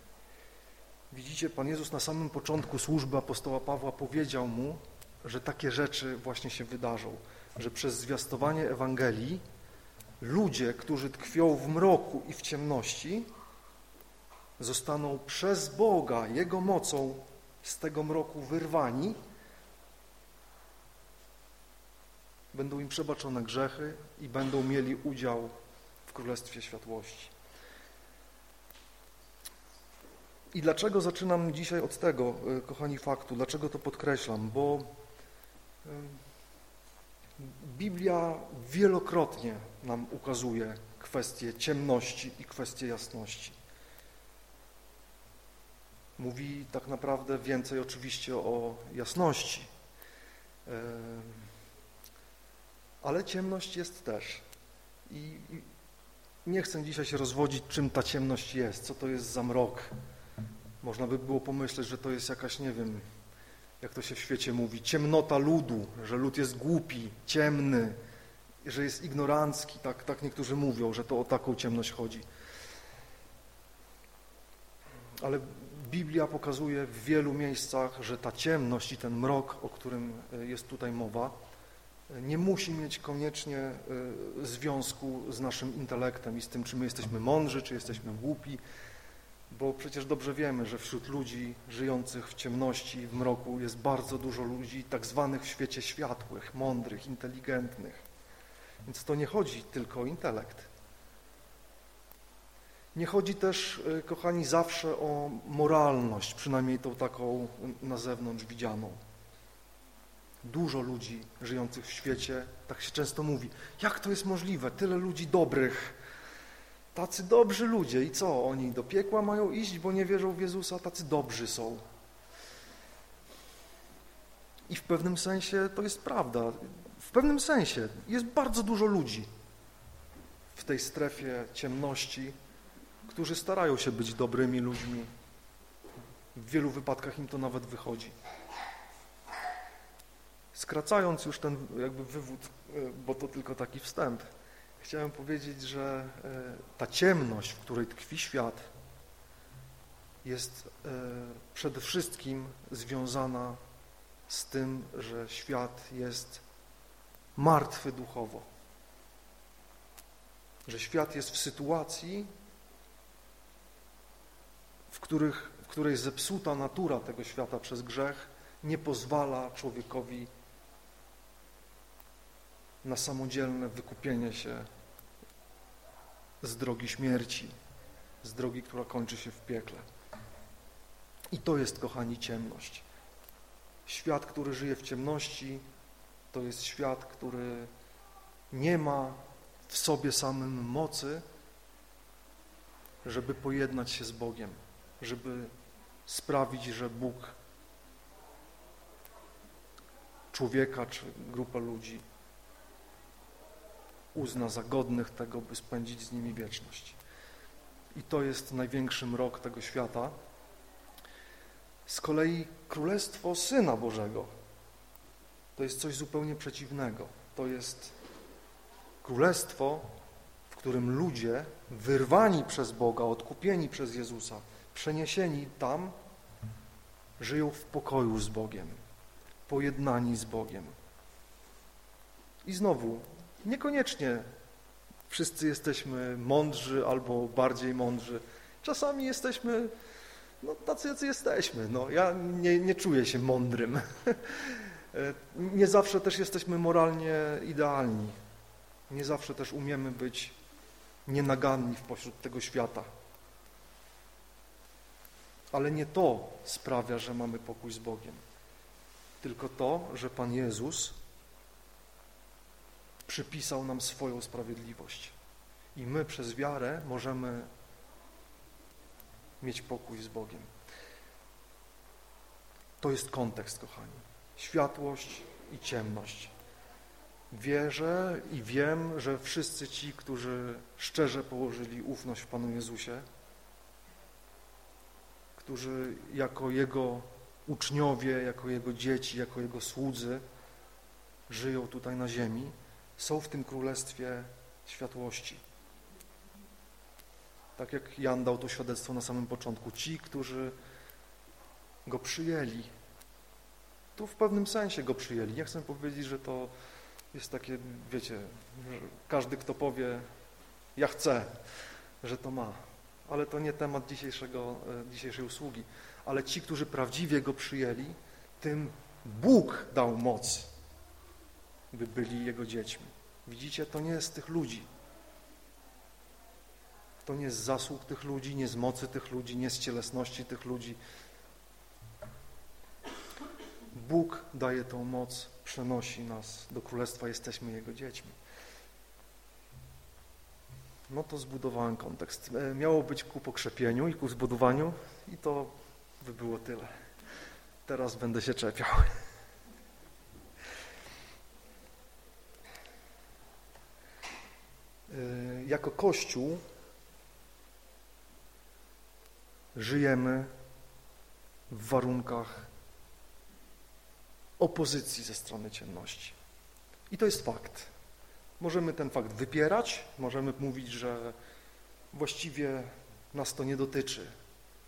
Widzicie, Pan Jezus na samym początku służby apostoła Pawła powiedział mu, że takie rzeczy właśnie się wydarzą, że przez zwiastowanie Ewangelii ludzie, którzy tkwią w mroku i w ciemności, zostaną przez Boga, Jego mocą z tego mroku wyrwani, będą im przebaczone grzechy i będą mieli udział w Królestwie Światłości. I dlaczego zaczynam dzisiaj od tego, e, kochani, faktu? Dlaczego to podkreślam? Bo Biblia wielokrotnie nam ukazuje kwestie ciemności i kwestie jasności. Mówi tak naprawdę więcej oczywiście o jasności, ale ciemność jest też. I nie chcę dzisiaj się rozwodzić, czym ta ciemność jest, co to jest za mrok. Można by było pomyśleć, że to jest jakaś, nie wiem, jak to się w świecie mówi, ciemnota ludu, że lud jest głupi, ciemny, że jest ignorancki, tak, tak niektórzy mówią, że to o taką ciemność chodzi. Ale Biblia pokazuje w wielu miejscach, że ta ciemność i ten mrok, o którym e, jest tutaj mowa, e, nie musi mieć koniecznie e, związku z naszym intelektem i z tym, czy my jesteśmy mądrzy, czy jesteśmy głupi, bo przecież dobrze wiemy, że wśród ludzi żyjących w ciemności, w mroku jest bardzo dużo ludzi tak zwanych w świecie światłych, mądrych, inteligentnych. Więc to nie chodzi tylko o intelekt. Nie chodzi też, e, kochani, zawsze o moralność, przynajmniej tą taką na zewnątrz widzianą. Dużo ludzi żyjących w świecie, tak się często mówi, jak to jest możliwe, tyle ludzi dobrych, tacy dobrzy ludzie i co, oni do piekła mają iść, bo nie wierzą w Jezusa, tacy dobrzy są. I w pewnym sensie to jest prawda. W pewnym sensie jest bardzo dużo ludzi w tej strefie ciemności, którzy starają się być dobrymi ludźmi. W wielu wypadkach im to nawet wychodzi. Skracając już ten jakby wywód, e, bo to tylko taki wstęp, chciałem powiedzieć, że e, ta ciemność, w której tkwi świat, jest e, przede wszystkim związana z tym, że świat jest martwy duchowo. Że świat jest w sytuacji, w, których, w której zepsuta natura tego świata przez grzech nie pozwala człowiekowi na samodzielne wykupienie się z drogi śmierci, z drogi, która kończy się w piekle. I to jest, kochani, ciemność. Świat, który żyje w ciemności, to jest świat, który nie ma w sobie samym mocy, żeby pojednać się z Bogiem, żeby sprawić, że Bóg człowieka czy grupę ludzi uzna za godnych tego, by spędzić z nimi wieczność. I to jest największy mrok tego świata. Z kolei Królestwo Syna Bożego to jest coś zupełnie przeciwnego. To jest królestwo, w którym ludzie wyrwani przez Boga, odkupieni przez Jezusa, przeniesieni tam, żyją w pokoju z Bogiem, pojednani z Bogiem. I znowu, niekoniecznie wszyscy jesteśmy mądrzy albo bardziej mądrzy. Czasami jesteśmy no, tacy, jacy jesteśmy. No, ja nie, nie czuję się mądrym. nie zawsze też jesteśmy moralnie idealni. Nie zawsze też umiemy być nienaganni w pośród tego świata. Ale nie to sprawia, że mamy pokój z Bogiem, tylko to, że Pan Jezus przypisał nam swoją sprawiedliwość. I my przez wiarę możemy mieć pokój z Bogiem. To jest kontekst, kochani. Światłość i ciemność. Wierzę i wiem, że wszyscy ci, którzy szczerze położyli ufność w Panu Jezusie, którzy jako Jego uczniowie, jako Jego dzieci, jako Jego słudzy żyją tutaj na ziemi, są w tym królestwie światłości. Tak jak Jan dał to świadectwo na samym początku. Ci, którzy Go przyjęli, tu w pewnym sensie Go przyjęli. Nie chcę powiedzieć, że to jest takie, wiecie, każdy, kto powie, ja chcę, że to ma. Ale to nie temat dzisiejszego, e, dzisiejszej usługi. Ale ci, którzy prawdziwie Go przyjęli, tym Bóg dał moc, by byli Jego dziećmi. Widzicie, to nie jest tych ludzi. To nie z zasług tych ludzi, nie z mocy tych ludzi, nie z cielesności tych ludzi. Bóg daje tą moc, przenosi nas do Królestwa, jesteśmy Jego dziećmi. No to zbudowałem kontekst. E, miało być ku pokrzepieniu i ku zbudowaniu i to by było tyle. Teraz będę się czepiał. Jako Kościół żyjemy w warunkach opozycji ze strony ciemności. I to jest fakt. Możemy ten fakt wypierać, możemy mówić, że właściwie nas to nie dotyczy.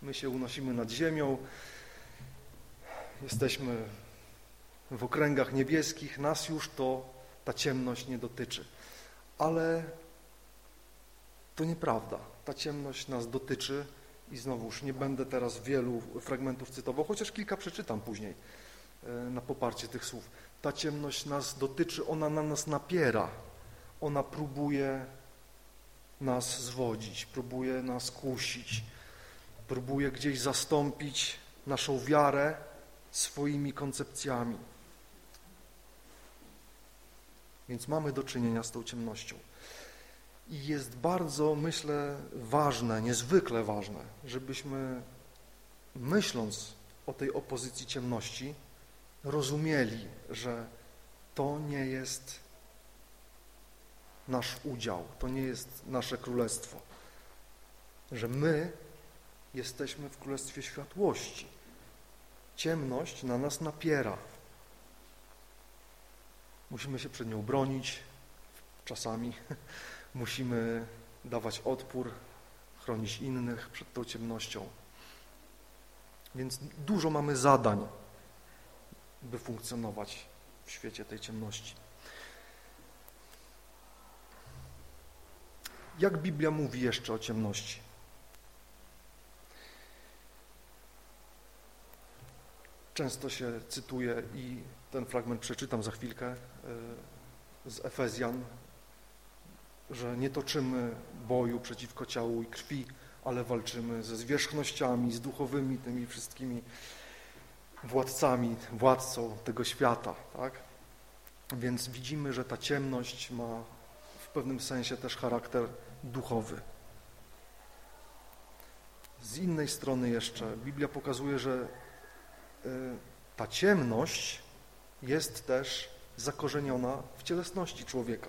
My się unosimy nad ziemią, jesteśmy w okręgach niebieskich, nas już to ta ciemność nie dotyczy. Ale to nieprawda. Ta ciemność nas dotyczy i znowuż nie będę teraz wielu fragmentów cytował, chociaż kilka przeczytam później e, na poparcie tych słów. Ta ciemność nas dotyczy, ona na nas napiera, ona próbuje nas zwodzić, próbuje nas kusić, próbuje gdzieś zastąpić naszą wiarę swoimi koncepcjami. Więc mamy do czynienia z tą ciemnością. I jest bardzo, myślę, ważne, niezwykle ważne, żebyśmy myśląc o tej opozycji ciemności, rozumieli, że to nie jest nasz udział, to nie jest nasze królestwo, że my jesteśmy w królestwie światłości. Ciemność na nas napiera. Musimy się przed nią bronić czasami, musimy dawać odpór, chronić innych przed tą ciemnością. Więc dużo mamy zadań, by funkcjonować w świecie tej ciemności. Jak Biblia mówi jeszcze o ciemności? Często się cytuje i ten fragment przeczytam za chwilkę e, z Efezjan, że nie toczymy boju przeciwko ciału i krwi, ale walczymy ze zwierzchnościami, z duchowymi tymi wszystkimi władcami, władcą tego świata, tak? Więc widzimy, że ta ciemność ma w pewnym sensie też charakter duchowy. Z innej strony jeszcze Biblia pokazuje, że y, ta ciemność jest też zakorzeniona w cielesności człowieka.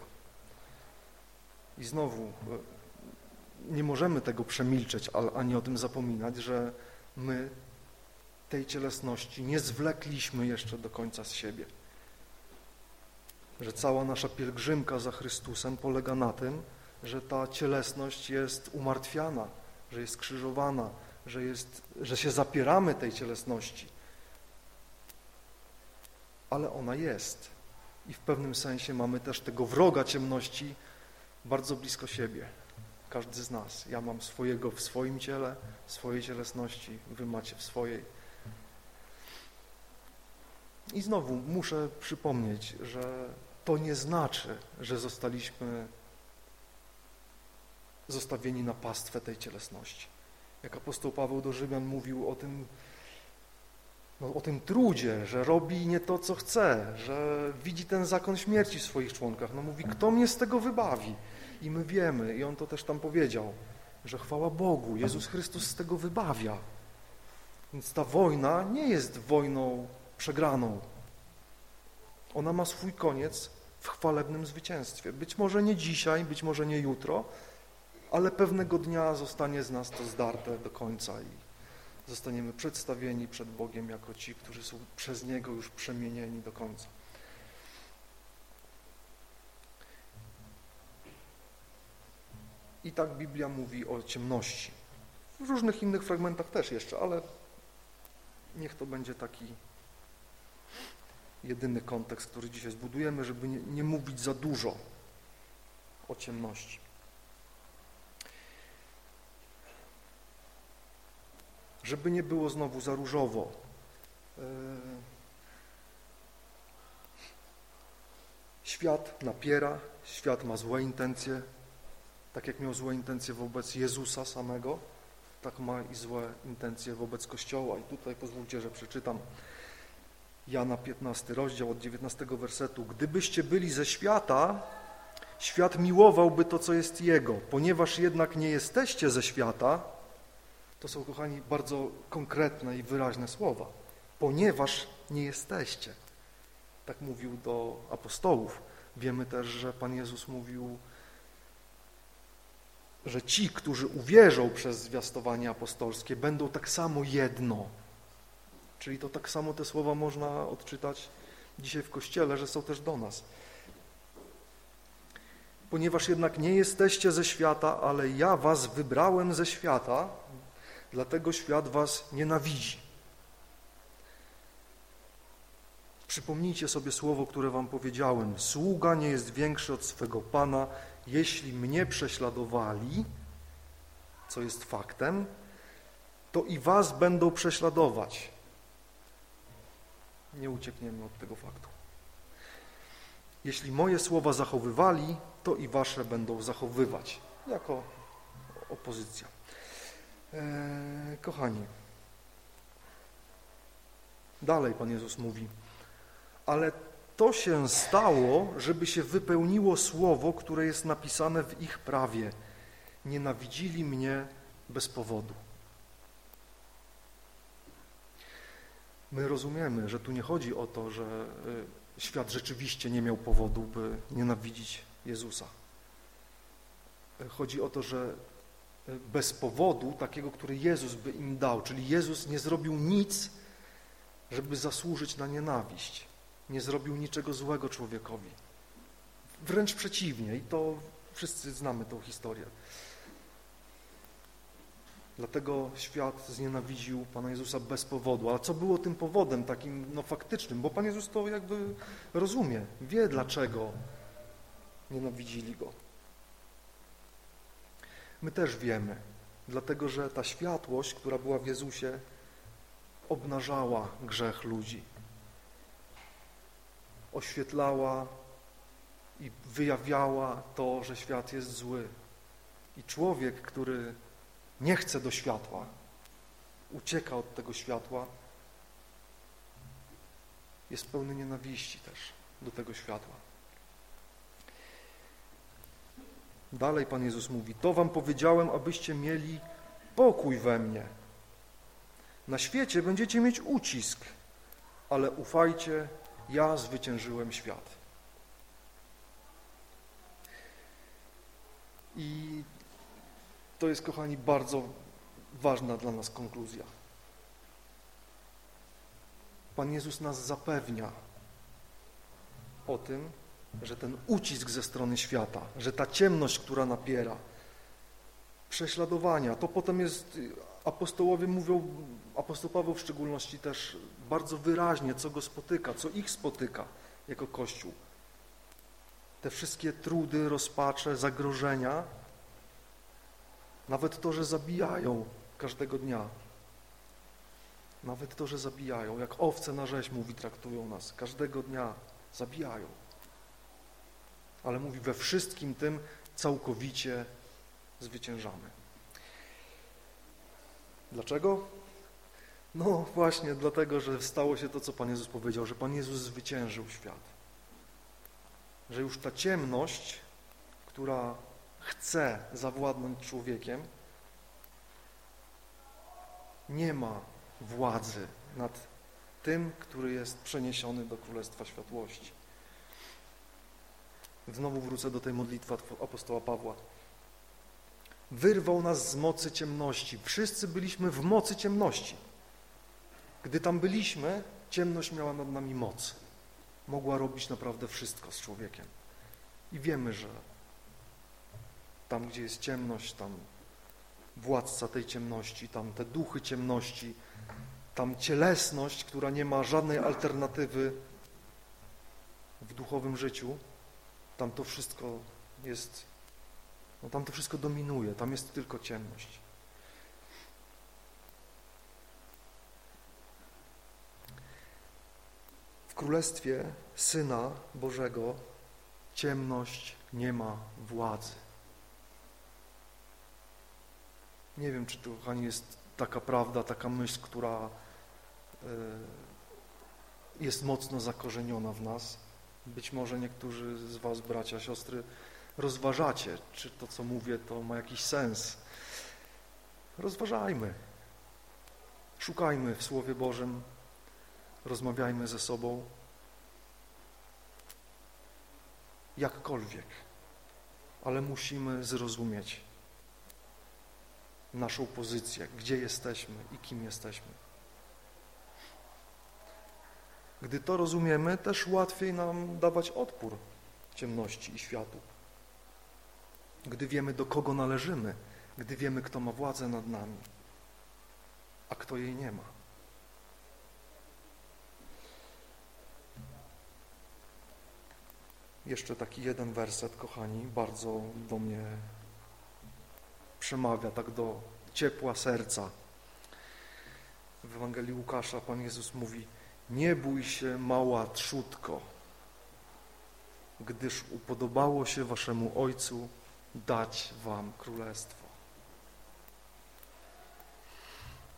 I znowu nie możemy tego przemilczeć, ani o tym zapominać, że my tej cielesności nie zwlekliśmy jeszcze do końca z siebie. Że cała nasza pielgrzymka za Chrystusem polega na tym, że ta cielesność jest umartwiana, że jest krzyżowana, że, jest, że się zapieramy tej cielesności. Ale ona jest. I w pewnym sensie mamy też tego wroga ciemności bardzo blisko siebie każdy z nas. Ja mam swojego w swoim ciele, w swojej cielesności, wy macie w swojej. I znowu muszę przypomnieć, że to nie znaczy, że zostaliśmy zostawieni na pastwę tej cielesności. Jak apostoł Paweł do Rzymian mówił o tym, no, o tym trudzie, że robi nie to, co chce, że widzi ten zakon śmierci w swoich członkach. No mówi, kto mnie z tego wybawi? I my wiemy, i on to też tam powiedział, że chwała Bogu, Jezus Chrystus z tego wybawia. Więc ta wojna nie jest wojną przegraną. Ona ma swój koniec w chwalebnym zwycięstwie. Być może nie dzisiaj, być może nie jutro, ale pewnego dnia zostanie z nas to zdarte do końca i zostaniemy przedstawieni przed Bogiem jako ci, którzy są przez Niego już przemienieni do końca. I tak Biblia mówi o ciemności. W różnych innych fragmentach też jeszcze, ale niech to będzie taki jedyny kontekst, który dzisiaj zbudujemy, żeby nie, nie mówić za dużo o ciemności. Żeby nie było znowu za różowo. E, świat napiera, świat ma złe intencje, tak jak miał złe intencje wobec Jezusa samego, tak ma i złe intencje wobec Kościoła. I tutaj pozwólcie, że przeczytam Jana 15 rozdział od 19 wersetu. Gdybyście byli ze świata, świat miłowałby to, co jest Jego. Ponieważ jednak nie jesteście ze świata, to są, kochani, bardzo konkretne i wyraźne słowa. Ponieważ nie jesteście. Tak mówił do apostołów. Wiemy też, że Pan Jezus mówił że ci, którzy uwierzą przez zwiastowanie apostolskie, będą tak samo jedno. Czyli to tak samo te słowa można odczytać dzisiaj w Kościele, że są też do nas. Ponieważ jednak nie jesteście ze świata, ale ja was wybrałem ze świata, dlatego świat was nienawidzi. Przypomnijcie sobie słowo, które wam powiedziałem. Sługa nie jest większy od swego Pana, jeśli mnie prześladowali, co jest faktem, to i was będą prześladować. Nie uciekniemy od tego faktu. Jeśli moje słowa zachowywali, to i wasze będą zachowywać. jako opozycja. E, kochani, dalej Pan Jezus mówi, ale to się stało, żeby się wypełniło słowo, które jest napisane w ich prawie. Nienawidzili mnie bez powodu. My rozumiemy, że tu nie chodzi o to, że y, świat rzeczywiście nie miał powodu, by nienawidzić Jezusa. Chodzi o to, że y, bez powodu takiego, który Jezus by im dał, czyli Jezus nie zrobił nic, żeby zasłużyć na nienawiść. Nie zrobił niczego złego człowiekowi. Wręcz przeciwnie i to wszyscy znamy tą historię. Dlatego świat znienawidził Pana Jezusa bez powodu. A co było tym powodem takim no, faktycznym? Bo Pan Jezus to jakby rozumie, wie dlaczego nienawidzili Go. My też wiemy, dlatego że ta światłość, która była w Jezusie, obnażała grzech ludzi. Oświetlała i wyjawiała to, że świat jest zły. I człowiek, który nie chce do światła, ucieka od tego światła, jest pełny nienawiści też do tego światła. Dalej Pan Jezus mówi, to wam powiedziałem, abyście mieli pokój we mnie. Na świecie będziecie mieć ucisk, ale ufajcie, ja zwyciężyłem świat. I to jest, kochani, bardzo ważna dla nas konkluzja. Pan Jezus nas zapewnia o tym, że ten ucisk ze strony świata, że ta ciemność, która napiera, prześladowania, to potem jest, apostołowie mówią, apostoł Paweł w szczególności też bardzo wyraźnie, co go spotyka, co ich spotyka jako Kościół. Te wszystkie trudy, rozpacze, zagrożenia, nawet to, że zabijają każdego dnia. Nawet to, że zabijają, jak owce na rzeź, mówi, traktują nas. Każdego dnia zabijają. Ale mówi, we wszystkim tym całkowicie zwyciężamy. Dlaczego? No właśnie dlatego, że stało się to, co Pan Jezus powiedział, że Pan Jezus zwyciężył świat. Że już ta ciemność, która chce zawładnąć człowiekiem, nie ma władzy nad tym, który jest przeniesiony do Królestwa Światłości. Znowu wrócę do tej modlitwy apostoła Pawła. Wyrwał nas z mocy ciemności. Wszyscy byliśmy w mocy ciemności. Gdy tam byliśmy, ciemność miała nad nami moc. Mogła robić naprawdę wszystko z człowiekiem. I wiemy, że tam, gdzie jest ciemność, tam władca tej ciemności, tam te duchy ciemności, tam cielesność, która nie ma żadnej alternatywy w duchowym życiu, tam to wszystko jest, no tam to wszystko dominuje, tam jest tylko ciemność. W Królestwie Syna Bożego ciemność nie ma władzy. Nie wiem, czy to, kochani, jest taka prawda, taka myśl, która e, jest mocno zakorzeniona w nas. Być może niektórzy z Was, bracia, siostry, rozważacie, czy to, co mówię, to ma jakiś sens. Rozważajmy. Szukajmy w Słowie Bożym, rozmawiajmy ze sobą. Jakkolwiek, ale musimy zrozumieć, naszą pozycję, gdzie jesteśmy i kim jesteśmy. Gdy to rozumiemy, też łatwiej nam dawać odpór ciemności i światu. Gdy wiemy, do kogo należymy, gdy wiemy, kto ma władzę nad nami, a kto jej nie ma. Jeszcze taki jeden werset, kochani, bardzo do mnie przemawia tak do ciepła serca. W Ewangelii Łukasza Pan Jezus mówi nie bój się mała trzutko, gdyż upodobało się waszemu Ojcu dać wam królestwo.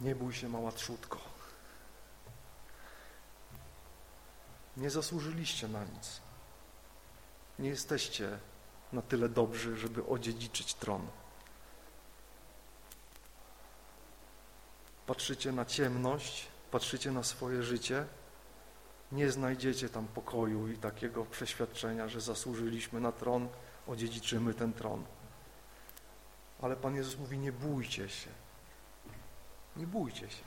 Nie bój się, mała trzutko. Nie zasłużyliście na nic. Nie jesteście na tyle dobrzy, żeby odziedziczyć tron. Patrzycie na ciemność, patrzycie na swoje życie, nie znajdziecie tam pokoju i takiego przeświadczenia, że zasłużyliśmy na tron, odziedziczymy ten tron. Ale Pan Jezus mówi, nie bójcie się. Nie bójcie się.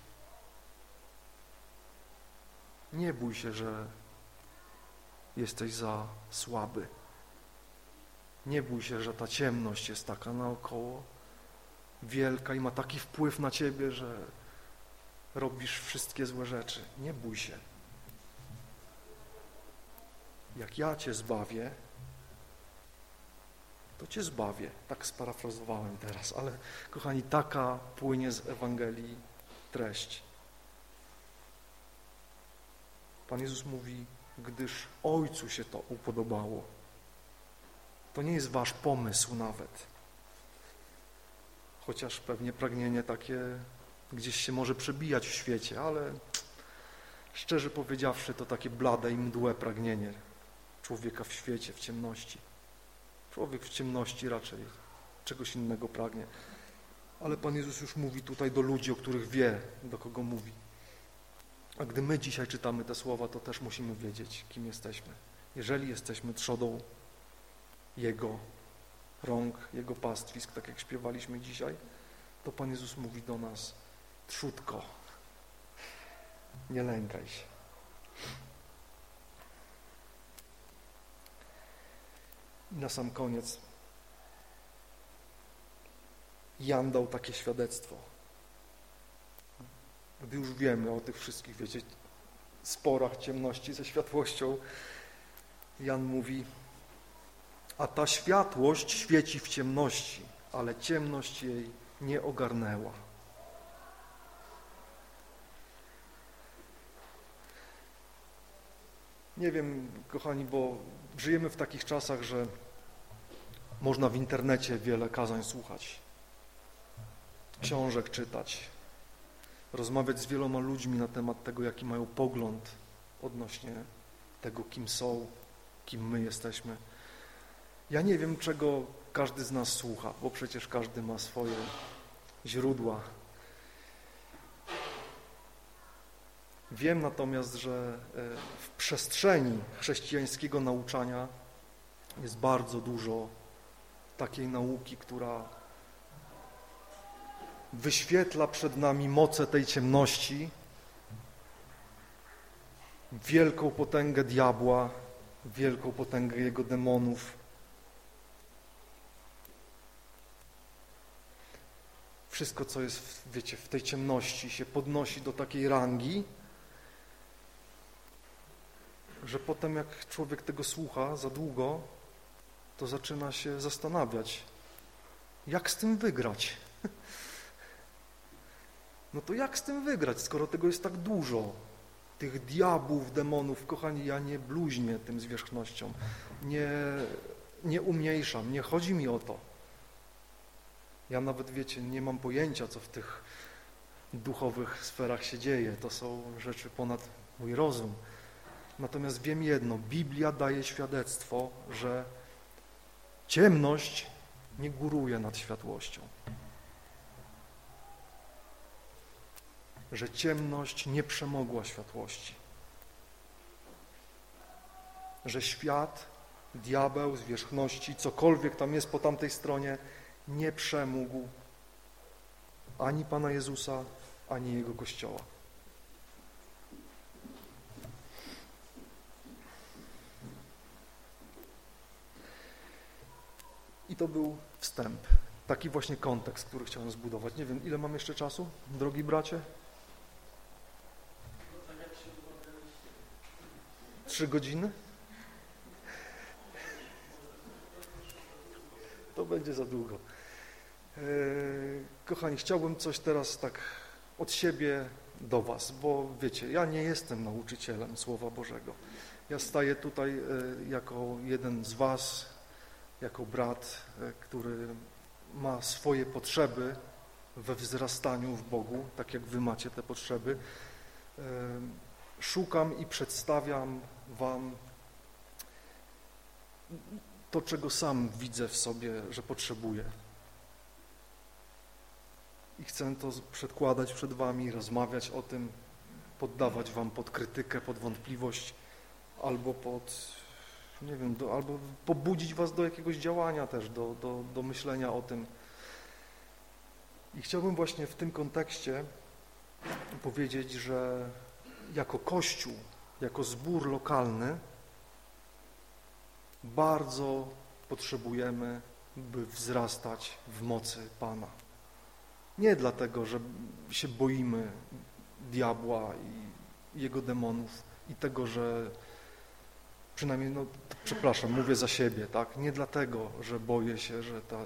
Nie bój się, że jesteś za słaby. Nie bój się, że ta ciemność jest taka naokoło, wielka i ma taki wpływ na ciebie, że robisz wszystkie złe rzeczy. Nie bój się. Jak ja cię zbawię, to cię zbawię. Tak sparafrazowałem teraz, ale kochani, taka płynie z Ewangelii treść. Pan Jezus mówi, gdyż Ojcu się to upodobało. To nie jest wasz pomysł nawet. Chociaż pewnie pragnienie takie gdzieś się może przebijać w świecie, ale szczerze powiedziawszy to takie blade i mdłe pragnienie człowieka w świecie, w ciemności. Człowiek w ciemności raczej czegoś innego pragnie. Ale Pan Jezus już mówi tutaj do ludzi, o których wie, do kogo mówi. A gdy my dzisiaj czytamy te słowa, to też musimy wiedzieć, kim jesteśmy. Jeżeli jesteśmy trzodą Jego rąk, Jego pastwisk, tak jak śpiewaliśmy dzisiaj, to Pan Jezus mówi do nas, trzutko, nie lękaj się. I na sam koniec Jan dał takie świadectwo. Gdy już wiemy o tych wszystkich, wiecie, sporach ciemności ze światłością, Jan mówi, a ta światłość świeci w ciemności, ale ciemność jej nie ogarnęła. Nie wiem, kochani, bo żyjemy w takich czasach, że można w internecie wiele kazań słuchać, książek czytać, rozmawiać z wieloma ludźmi na temat tego, jaki mają pogląd odnośnie tego, kim są, kim my jesteśmy. Ja nie wiem, czego każdy z nas słucha, bo przecież każdy ma swoje źródła. Wiem natomiast, że e, w przestrzeni chrześcijańskiego nauczania jest bardzo dużo takiej nauki, która wyświetla przed nami moce tej ciemności, wielką potęgę diabła, wielką potęgę jego demonów. Wszystko, co jest, wiecie, w tej ciemności się podnosi do takiej rangi, że potem jak człowiek tego słucha za długo, to zaczyna się zastanawiać, jak z tym wygrać. No to jak z tym wygrać, skoro tego jest tak dużo? Tych diabłów, demonów, kochani, ja nie bluźnię tym zwierzchnością, nie, nie umniejszam, nie chodzi mi o to. Ja nawet, wiecie, nie mam pojęcia, co w tych duchowych sferach się dzieje. To są rzeczy ponad mój rozum. Natomiast wiem jedno, Biblia daje świadectwo, że ciemność nie góruje nad światłością. Że ciemność nie przemogła światłości. Że świat, diabeł, zwierzchności, cokolwiek tam jest po tamtej stronie, nie przemógł ani Pana Jezusa, ani Jego Kościoła. I to był wstęp, taki właśnie kontekst, który chciałem zbudować. Nie wiem, ile mam jeszcze czasu, drogi bracie? Trzy godziny? To będzie za długo. E, kochani, chciałbym coś teraz tak od siebie do was, bo wiecie, ja nie jestem nauczycielem Słowa Bożego. Ja staję tutaj e, jako jeden z was, jako brat, e, który ma swoje potrzeby we wzrastaniu w Bogu, tak jak wy macie te potrzeby, szukam i przedstawiam wam to, czego sam widzę w sobie, że potrzebuję. I chcę to przedkładać przed wami, rozmawiać o tym, poddawać wam pod krytykę, pod wątpliwość albo pod, nie wiem, do, albo pobudzić was do jakiegoś działania też, do, do, do myślenia o tym. I chciałbym właśnie w tym kontekście powiedzieć, że jako Kościół, jako zbór lokalny bardzo potrzebujemy, by wzrastać w mocy Pana. Nie dlatego, że się boimy diabła i jego demonów i tego, że przynajmniej, no, przepraszam, mówię za siebie, tak? Nie dlatego, że boję się, że ta,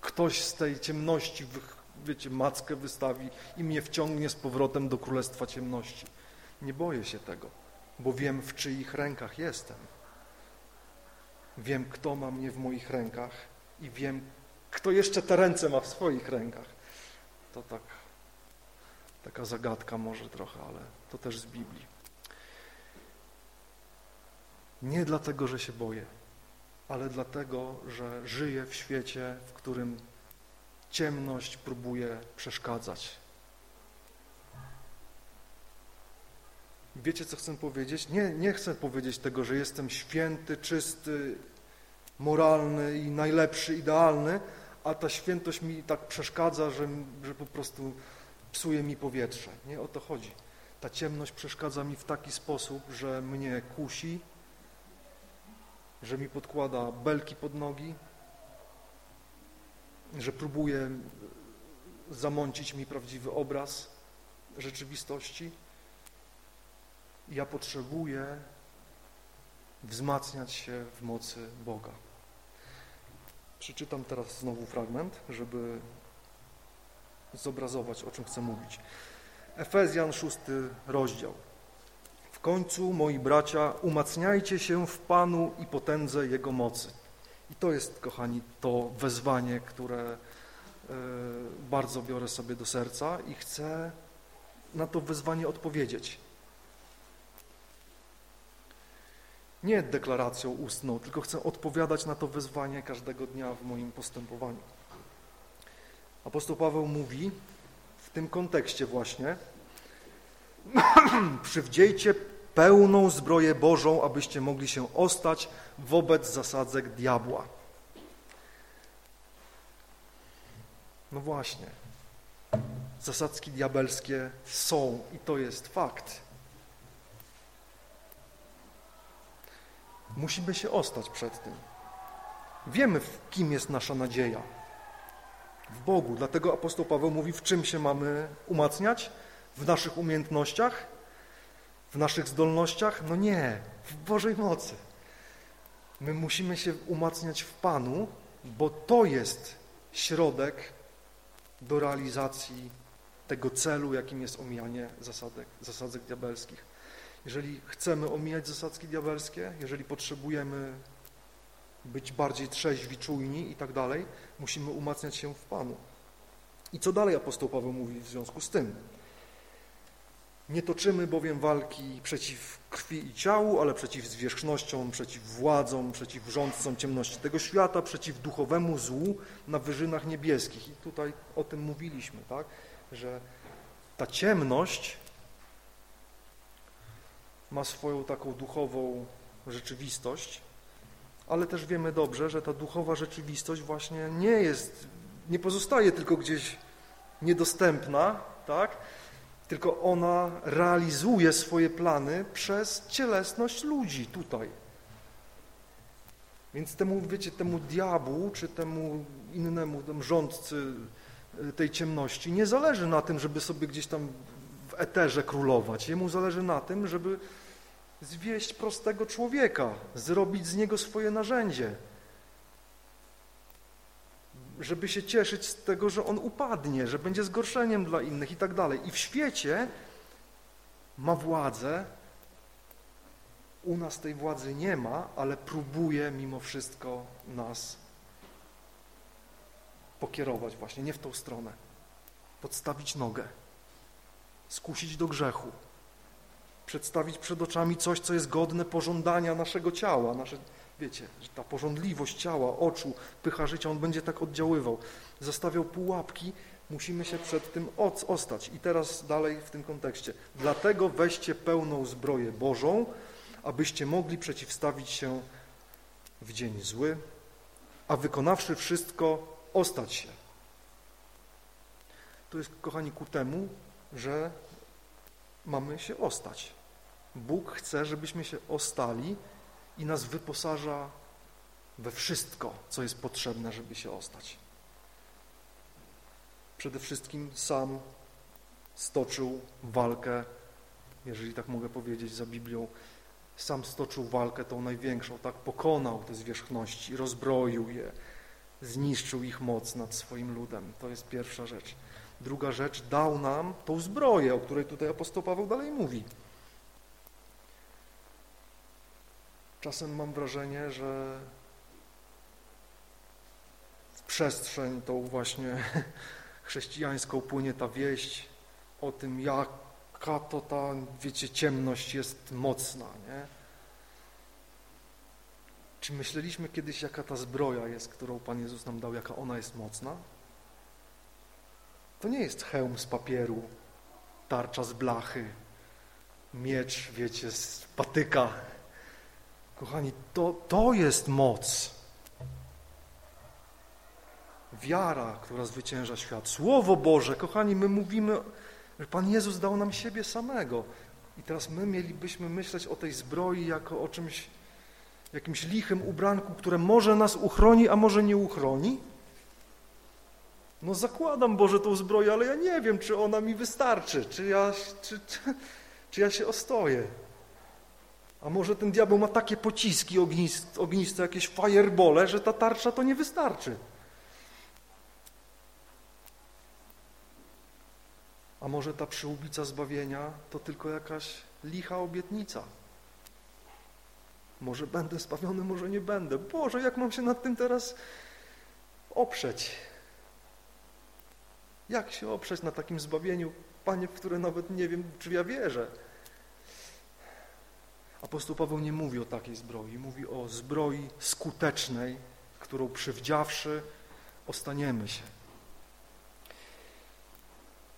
ktoś z tej ciemności, wiecie, mackę wystawi i mnie wciągnie z powrotem do królestwa ciemności. Nie boję się tego, bo wiem, w czyich rękach jestem. Wiem, kto ma mnie w moich rękach i wiem, kto jeszcze te ręce ma w swoich rękach. To tak, taka zagadka może trochę, ale to też z Biblii. Nie dlatego, że się boję, ale dlatego, że żyję w świecie, w którym ciemność próbuje przeszkadzać. Wiecie, co chcę powiedzieć? Nie, nie chcę powiedzieć tego, że jestem święty, czysty, moralny i najlepszy, idealny, a ta świętość mi tak przeszkadza, że, że po prostu psuje mi powietrze. Nie o to chodzi. Ta ciemność przeszkadza mi w taki sposób, że mnie kusi, że mi podkłada belki pod nogi, że próbuje zamącić mi prawdziwy obraz rzeczywistości. Ja potrzebuję wzmacniać się w mocy Boga. Przeczytam teraz znowu fragment, żeby zobrazować, o czym chcę mówić. Efezjan, szósty rozdział. W końcu, moi bracia, umacniajcie się w Panu i potędze Jego mocy. I to jest, kochani, to wezwanie, które e, bardzo biorę sobie do serca i chcę na to wezwanie odpowiedzieć. Nie deklaracją ustną, tylko chcę odpowiadać na to wezwanie każdego dnia w moim postępowaniu. Apostoł Paweł mówi w tym kontekście właśnie przywdziejcie pełną zbroję Bożą, abyście mogli się ostać wobec zasadzek diabła. No właśnie, zasadzki diabelskie są i to jest fakt. Musimy się ostać przed tym. Wiemy, w kim jest nasza nadzieja. W Bogu. Dlatego apostoł Paweł mówi, w czym się mamy umacniać? W naszych umiejętnościach? W naszych zdolnościach? No nie, w Bożej mocy. My musimy się umacniać w Panu, bo to jest środek do realizacji tego celu, jakim jest omijanie zasadek, zasadzek diabelskich. Jeżeli chcemy omijać zasadzki diabelskie, jeżeli potrzebujemy być bardziej trzeźwi, czujni i tak dalej, musimy umacniać się w Panu. I co dalej apostoł Paweł mówi w związku z tym? Nie toczymy bowiem walki przeciw krwi i ciału, ale przeciw zwierzchnościom, przeciw władzom, przeciw rządcom ciemności tego świata, przeciw duchowemu złu na wyżynach niebieskich. I tutaj o tym mówiliśmy, tak? że ta ciemność ma swoją taką duchową rzeczywistość, ale też wiemy dobrze, że ta duchowa rzeczywistość właśnie nie jest, nie pozostaje tylko gdzieś niedostępna, tak? tylko ona realizuje swoje plany przez cielesność ludzi tutaj. Więc temu, wiecie, temu diabłu, czy temu innemu temu rządcy y, tej ciemności nie zależy na tym, żeby sobie gdzieś tam eterze królować. Jemu zależy na tym, żeby zwieść prostego człowieka, zrobić z niego swoje narzędzie, żeby się cieszyć z tego, że on upadnie, że będzie zgorszeniem dla innych i tak dalej. I w świecie ma władzę U nas tej władzy nie ma, ale próbuje mimo wszystko nas pokierować właśnie, nie w tą stronę. Podstawić nogę, skusić do grzechu, przedstawić przed oczami coś, co jest godne pożądania naszego ciała, nasze, wiecie, że ta porządliwość ciała, oczu, pycha życia, on będzie tak oddziaływał. Zostawiał pułapki, musimy się przed tym ostać. I teraz dalej w tym kontekście. Dlatego weźcie pełną zbroję Bożą, abyście mogli przeciwstawić się w dzień zły, a wykonawszy wszystko, ostać się. To jest, kochani, ku temu, że mamy się ostać. Bóg chce, żebyśmy się ostali i nas wyposaża we wszystko, co jest potrzebne, żeby się ostać. Przede wszystkim sam stoczył walkę, jeżeli tak mogę powiedzieć, za Biblią, sam stoczył walkę tą największą, tak pokonał te zwierzchności, rozbroił je, zniszczył ich moc nad swoim ludem. To jest pierwsza rzecz. Druga rzecz, dał nam tą zbroję, o której tutaj apostoł Paweł dalej mówi. Czasem mam wrażenie, że w przestrzeń tą właśnie chrześcijańską płynie ta wieść o tym, jaka to ta, wiecie, ciemność jest mocna, nie? Czy myśleliśmy kiedyś, jaka ta zbroja jest, którą Pan Jezus nam dał, jaka ona jest mocna? To nie jest hełm z papieru, tarcza z blachy, miecz, wiecie, z patyka. Kochani, to, to jest moc. Wiara, która zwycięża świat. Słowo Boże, kochani, my mówimy, że Pan Jezus dał nam siebie samego. I teraz my mielibyśmy myśleć o tej zbroi jako o czymś, jakimś lichym ubranku, które może nas uchroni, a może nie uchroni. No zakładam Boże tą zbroję, ale ja nie wiem, czy ona mi wystarczy, czy ja, czy, czy, czy ja się ostoję. A może ten diabeł ma takie pociski ogniste, ogniste jakieś firebole, że ta tarcza to nie wystarczy. A może ta przyłbica zbawienia to tylko jakaś licha obietnica. Może będę zbawiony, może nie będę. Boże, jak mam się nad tym teraz oprzeć? Jak się oprzeć na takim zbawieniu, Panie, w które nawet nie wiem, czy ja wierzę? Apostoł Paweł nie mówi o takiej zbroi, mówi o zbroi skutecznej, którą przywdziawszy ostaniemy się.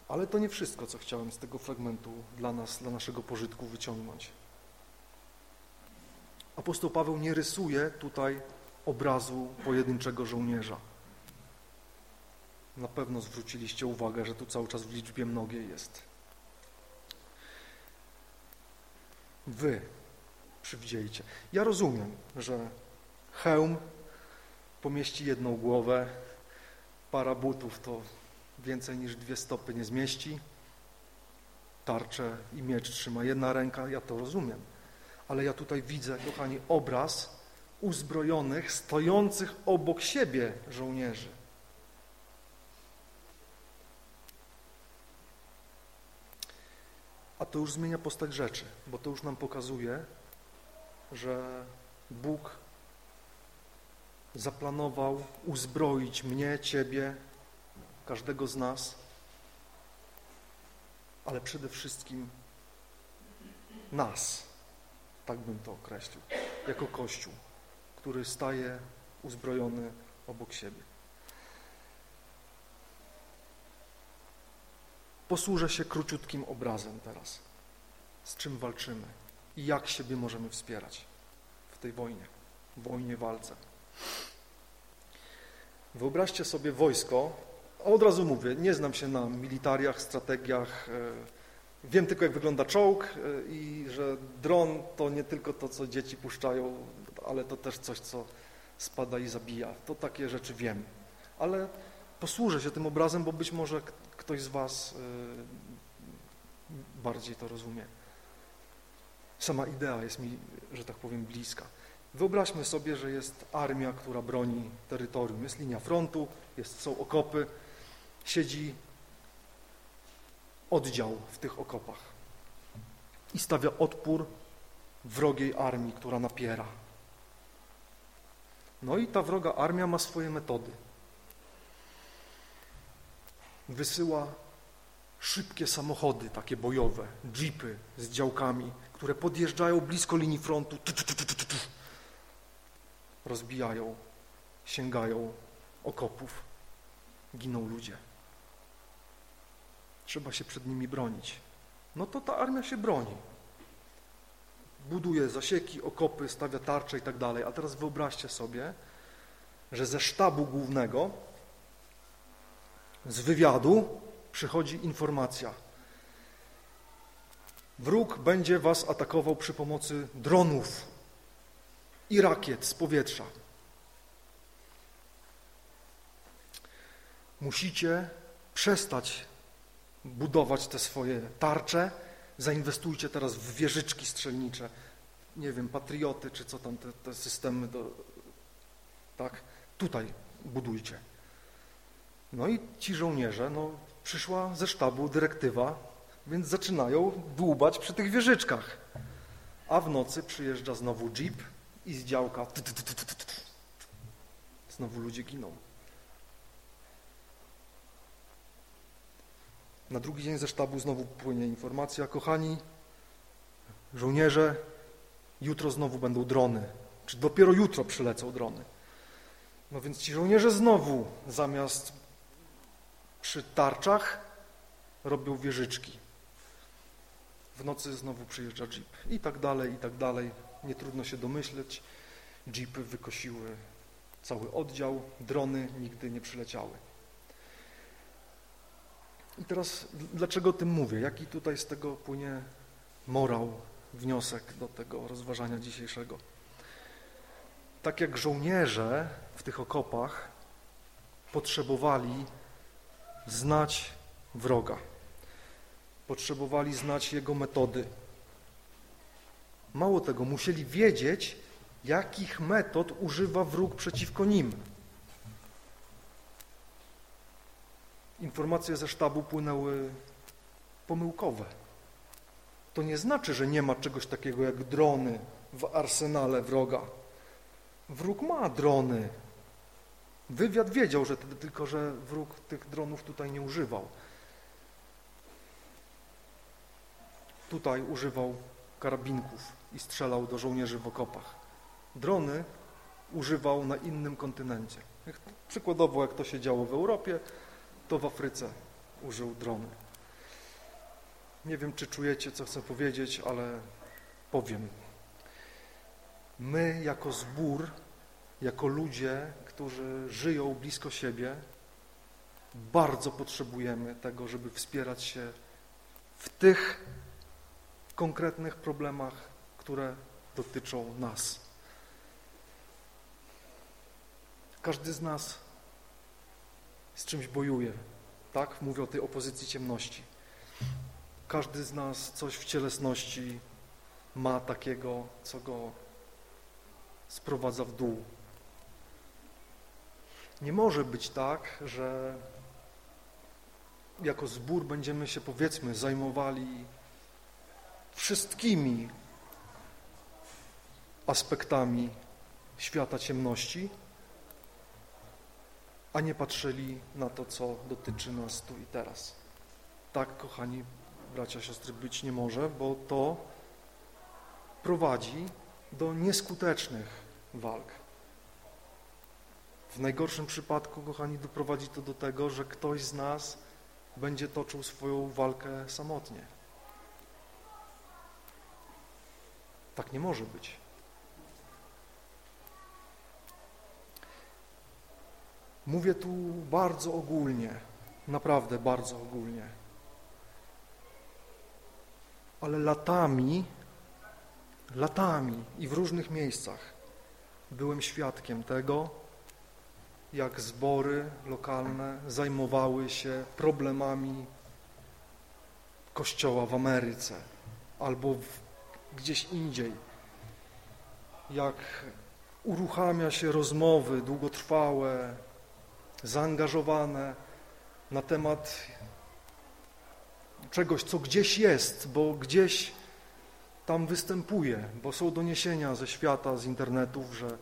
Ale to nie wszystko, co chciałem z tego fragmentu dla nas, dla naszego pożytku wyciągnąć. Apostoł Paweł nie rysuje tutaj obrazu pojedynczego żołnierza. Na pewno zwróciliście uwagę, że tu cały czas w liczbie mnogiej jest. Wy przywdziejcie. Ja rozumiem, że hełm pomieści jedną głowę, para butów to więcej niż dwie stopy nie zmieści, tarczę i miecz trzyma jedna ręka, ja to rozumiem. Ale ja tutaj widzę, kochani, obraz uzbrojonych, stojących obok siebie żołnierzy. A to już zmienia postać rzeczy, bo to już nam pokazuje, że Bóg zaplanował uzbroić mnie, Ciebie, każdego z nas, ale przede wszystkim nas, tak bym to określił, jako Kościół, który staje uzbrojony obok siebie. Posłużę się króciutkim obrazem teraz, z czym walczymy i jak siebie możemy wspierać w tej wojnie, wojnie, walce. Wyobraźcie sobie wojsko, od razu mówię, nie znam się na militariach, strategiach, e, wiem tylko jak wygląda czołg e, i że dron to nie tylko to, co dzieci puszczają, ale to też coś, co spada i zabija. To takie rzeczy wiem, ale posłużę się tym obrazem, bo być może ktoś z Was e, bardziej to rozumie. Sama idea jest mi, że tak powiem, bliska. Wyobraźmy sobie, że jest armia, która broni terytorium. Jest linia frontu, jest, są okopy, siedzi oddział w tych okopach i stawia odpór wrogiej armii, która napiera. No i ta wroga armia ma swoje metody. Wysyła szybkie samochody, takie bojowe, jeepy z działkami, które podjeżdżają blisko linii frontu, tu, tu, tu, rozbijają, sięgają okopów, giną ludzie. Trzeba się przed nimi bronić. No to ta armia się broni. Buduje zasieki, okopy, stawia tarcze i tak dalej. A teraz wyobraźcie sobie, że ze sztabu głównego, z wywiadu przychodzi informacja. Wróg będzie was atakował przy pomocy dronów i rakiet z powietrza. Musicie przestać budować te swoje tarcze, zainwestujcie teraz w wieżyczki strzelnicze, nie wiem, patrioty, czy co tam, te, te systemy, do, tak, tutaj budujcie. No i ci żołnierze, no przyszła ze sztabu dyrektywa, więc zaczynają dłubać przy tych wieżyczkach. A w nocy przyjeżdża znowu jeep i z działka znowu ludzie giną. Na drugi dzień ze sztabu znowu płynie informacja, kochani żołnierze, jutro znowu będą drony, czy dopiero jutro przylecą drony. No więc ci żołnierze znowu zamiast przy tarczach robią wieżyczki. W nocy znowu przyjeżdża jeep i tak dalej, i tak dalej. Nie trudno się domyśleć. Jeepy wykosiły cały oddział, drony nigdy nie przyleciały. I teraz dlaczego o tym mówię? Jaki tutaj z tego płynie morał, wniosek do tego rozważania dzisiejszego? Tak jak żołnierze w tych okopach potrzebowali znać wroga, potrzebowali znać jego metody. Mało tego, musieli wiedzieć, jakich metod używa wróg przeciwko nim. informacje ze sztabu płynęły pomyłkowe. To nie znaczy, że nie ma czegoś takiego jak drony w arsenale wroga. Wróg ma drony. Wywiad wiedział, że tylko, że wróg tych dronów tutaj nie używał. Tutaj używał karabinków i strzelał do żołnierzy w okopach. Drony używał na innym kontynencie. Przykładowo, jak to się działo w Europie, to w Afryce użył drony. Nie wiem, czy czujecie, co chcę powiedzieć, ale powiem. My jako zbór, jako ludzie, którzy żyją blisko siebie, bardzo potrzebujemy tego, żeby wspierać się w tych konkretnych problemach, które dotyczą nas. Każdy z nas z czymś bojuje. Tak? Mówię o tej opozycji ciemności. Każdy z nas coś w cielesności ma takiego, co go sprowadza w dół. Nie może być tak, że jako zbór będziemy się, powiedzmy, zajmowali wszystkimi aspektami świata ciemności, a nie patrzyli na to, co dotyczy nas tu i teraz. Tak, kochani bracia, siostry, być nie może, bo to prowadzi do nieskutecznych walk. W najgorszym przypadku, kochani, doprowadzi to do tego, że ktoś z nas będzie toczył swoją walkę samotnie. Tak nie może być. Mówię tu bardzo ogólnie, naprawdę bardzo ogólnie. Ale latami, latami i w różnych miejscach byłem świadkiem tego, jak zbory lokalne zajmowały się problemami Kościoła w Ameryce albo w, gdzieś indziej. Jak uruchamia się rozmowy długotrwałe, zaangażowane na temat czegoś, co gdzieś jest, bo gdzieś tam występuje, bo są doniesienia ze świata, z internetów, że,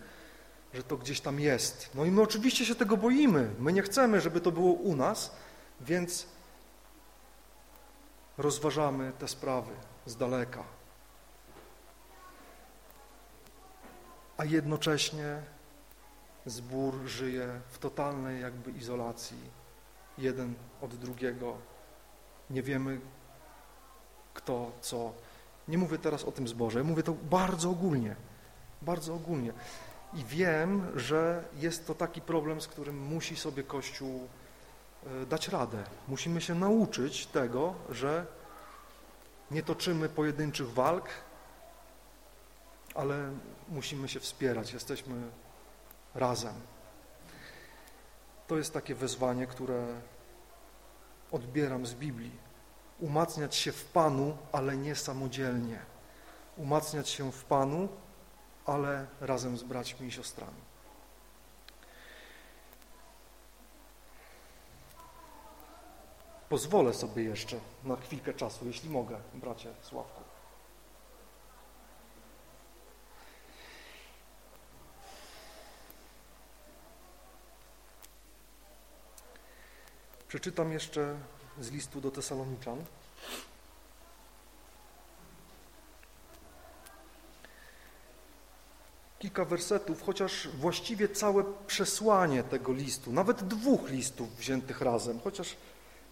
że to gdzieś tam jest. No i my oczywiście się tego boimy. My nie chcemy, żeby to było u nas, więc rozważamy te sprawy z daleka. A jednocześnie zbór żyje w totalnej jakby izolacji, jeden od drugiego. Nie wiemy kto, co. Nie mówię teraz o tym zborze, mówię to bardzo ogólnie, bardzo ogólnie. I wiem, że jest to taki problem, z którym musi sobie Kościół e, dać radę. Musimy się nauczyć tego, że nie toczymy pojedynczych walk, ale musimy się wspierać, jesteśmy razem. To jest takie wezwanie, które odbieram z Biblii. Umacniać się w Panu, ale nie samodzielnie. Umacniać się w Panu, ale razem z braćmi i siostrami. Pozwolę sobie jeszcze na chwilkę czasu, jeśli mogę, bracie Sławku. Przeczytam jeszcze z listu do Tesaloniczan. Kilka wersetów, chociaż właściwie całe przesłanie tego listu, nawet dwóch listów wziętych razem, chociaż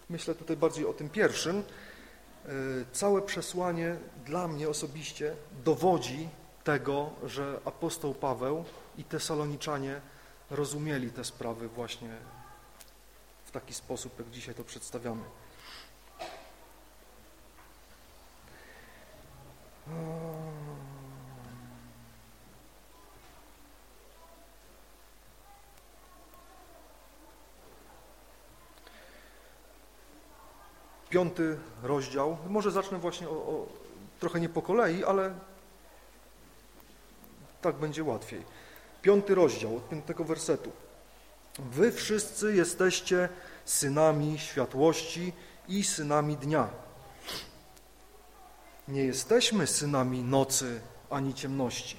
myślę tutaj bardziej o tym pierwszym, e, całe przesłanie dla mnie osobiście dowodzi tego, że apostoł Paweł i Tesaloniczanie rozumieli te sprawy właśnie taki sposób, jak dzisiaj to przedstawiamy. Piąty rozdział, może zacznę właśnie o, o, trochę nie po kolei, ale tak będzie łatwiej. Piąty rozdział od piątego wersetu. Wy wszyscy jesteście synami światłości i synami dnia. Nie jesteśmy synami nocy ani ciemności.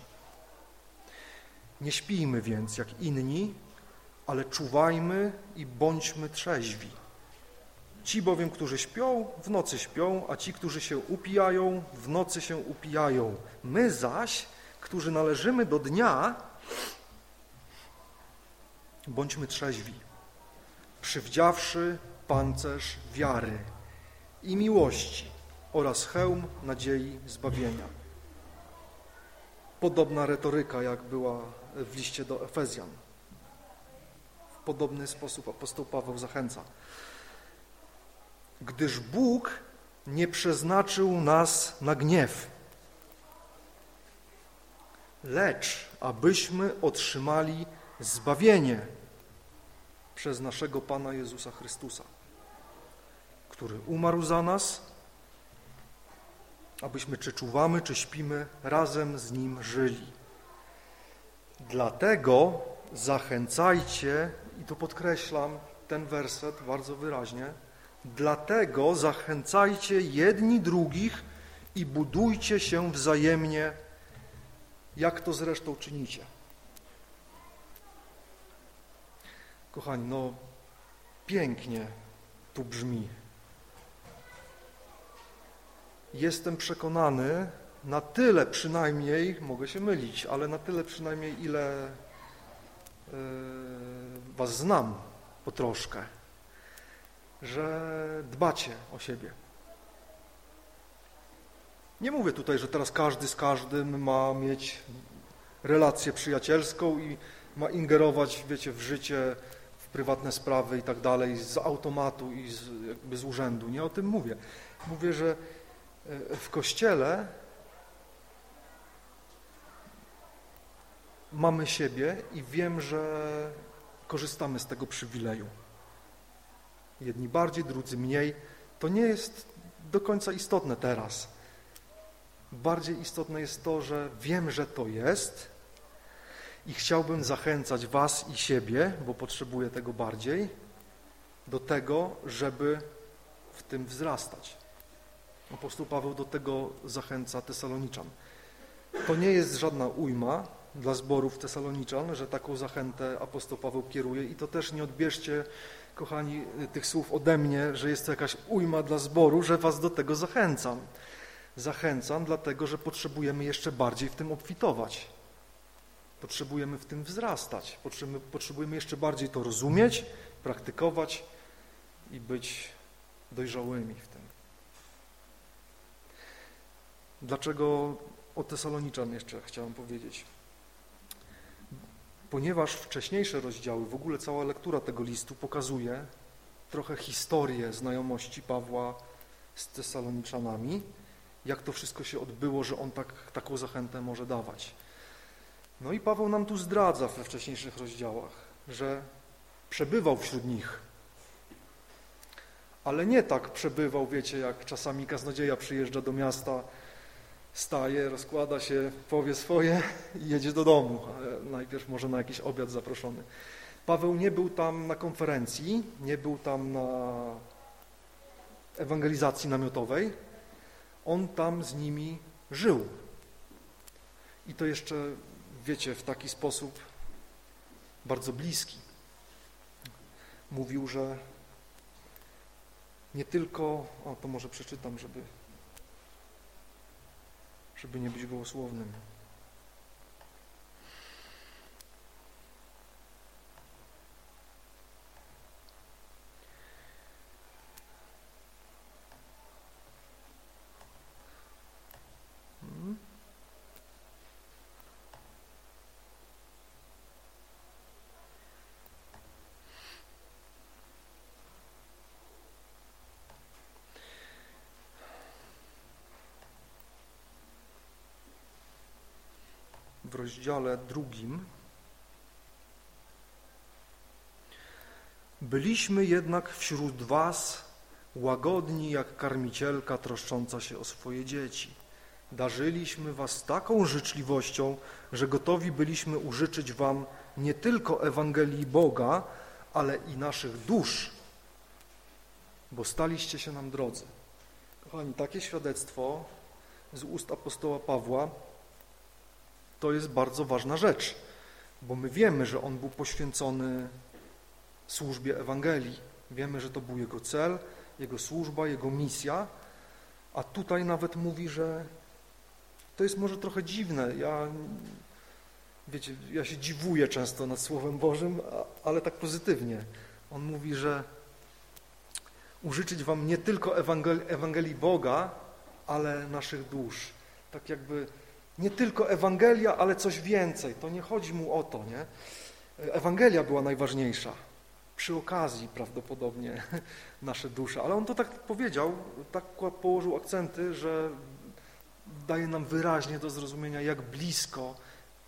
Nie śpijmy więc jak inni, ale czuwajmy i bądźmy trzeźwi. Ci bowiem, którzy śpią, w nocy śpią, a ci, którzy się upijają, w nocy się upijają. My zaś, którzy należymy do dnia, bądźmy trzeźwi, przywdziawszy pancerz wiary i miłości oraz hełm nadziei zbawienia. Podobna retoryka, jak była w liście do Efezjan. W podobny sposób apostoł Paweł zachęca. Gdyż Bóg nie przeznaczył nas na gniew, lecz abyśmy otrzymali zbawienie przez naszego Pana Jezusa Chrystusa, który umarł za nas, abyśmy czy czuwamy, czy śpimy, razem z Nim żyli. Dlatego zachęcajcie, i tu podkreślam ten werset bardzo wyraźnie, dlatego zachęcajcie jedni drugich i budujcie się wzajemnie, jak to zresztą czynicie. Kochani, no pięknie tu brzmi. Jestem przekonany, na tyle przynajmniej, mogę się mylić, ale na tyle przynajmniej, ile yy, Was znam po troszkę, że dbacie o siebie. Nie mówię tutaj, że teraz każdy z każdym ma mieć relację przyjacielską i ma ingerować, wiecie, w życie prywatne sprawy i tak dalej z automatu i z, jakby z urzędu. Nie o tym mówię. Mówię, że e, w Kościele mamy siebie i wiem, że korzystamy z tego przywileju. Jedni bardziej, drudzy mniej. To nie jest do końca istotne teraz. Bardziej istotne jest to, że wiem, że to jest i chciałbym zachęcać Was i siebie, bo potrzebuję tego bardziej, do tego, żeby w tym wzrastać. Apostoł Paweł do tego zachęca Tesaloniczan. To nie jest żadna ujma dla zborów Tesaloniczan, że taką zachętę apostoł Paweł kieruje i to też nie odbierzcie, kochani, tych słów ode mnie, że jest to jakaś ujma dla zboru, że was do tego zachęcam. Zachęcam dlatego, że potrzebujemy jeszcze bardziej w tym obfitować. Potrzebujemy w tym wzrastać. Potrzebujemy, jeszcze bardziej to rozumieć, praktykować i być dojrzałymi w tym. Dlaczego o Tesaloniczan jeszcze chciałem powiedzieć? Ponieważ wcześniejsze rozdziały, w ogóle cała lektura tego listu pokazuje trochę historię znajomości Pawła z Tesaloniczanami, jak to wszystko się odbyło, że on tak, taką zachętę może dawać. No i Paweł nam tu zdradza we wcześniejszych rozdziałach, że przebywał wśród nich, ale nie tak przebywał, wiecie, jak czasami kaznodzieja przyjeżdża do miasta, staje, rozkłada się, powie swoje i jedzie do domu. Najpierw może na jakiś obiad zaproszony. Paweł nie był tam na konferencji, nie był tam na ewangelizacji namiotowej. On tam z nimi żył. I to jeszcze, wiecie, w taki sposób bardzo bliski. Mówił, że nie tylko, o to może przeczytam, żeby żeby nie być gołosłownym. Rozdziale drugim. Byliśmy jednak wśród was łagodni jak karmicielka troszcząca się o swoje dzieci. Darzyliśmy was taką życzliwością, że gotowi byliśmy użyczyć wam nie tylko Ewangelii Boga, ale i naszych dusz, bo staliście się nam drodzy. Kochani, takie świadectwo z ust apostoła Pawła to jest bardzo ważna rzecz, bo my wiemy, że on był poświęcony służbie Ewangelii. Wiemy, że to był jego cel, jego służba, jego misja, a tutaj nawet mówi, że to jest może trochę dziwne. Ja, wiecie, ja się dziwuję często nad Słowem Bożym, ale tak pozytywnie. On mówi, że użyczyć wam nie tylko Ewangelii, Ewangelii Boga, ale naszych dusz. Tak jakby nie tylko Ewangelia, ale coś więcej. To nie chodzi mu o to, nie? Ewangelia była najważniejsza. Przy okazji prawdopodobnie nasze dusze. Ale on to tak powiedział, tak położył akcenty, że daje nam wyraźnie do zrozumienia, jak blisko,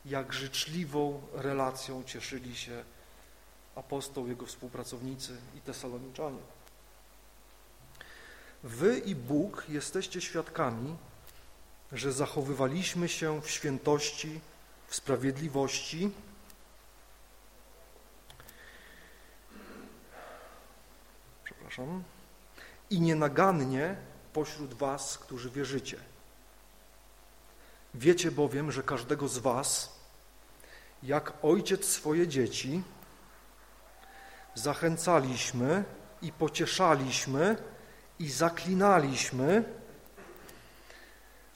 jak życzliwą relacją cieszyli się apostoł, jego współpracownicy i tesaloniczanie. Wy i Bóg jesteście świadkami, że zachowywaliśmy się w świętości, w sprawiedliwości, przepraszam, i nienagannie pośród was, którzy wierzycie. Wiecie bowiem, że każdego z was, jak ojciec swoje dzieci, zachęcaliśmy i pocieszaliśmy i zaklinaliśmy,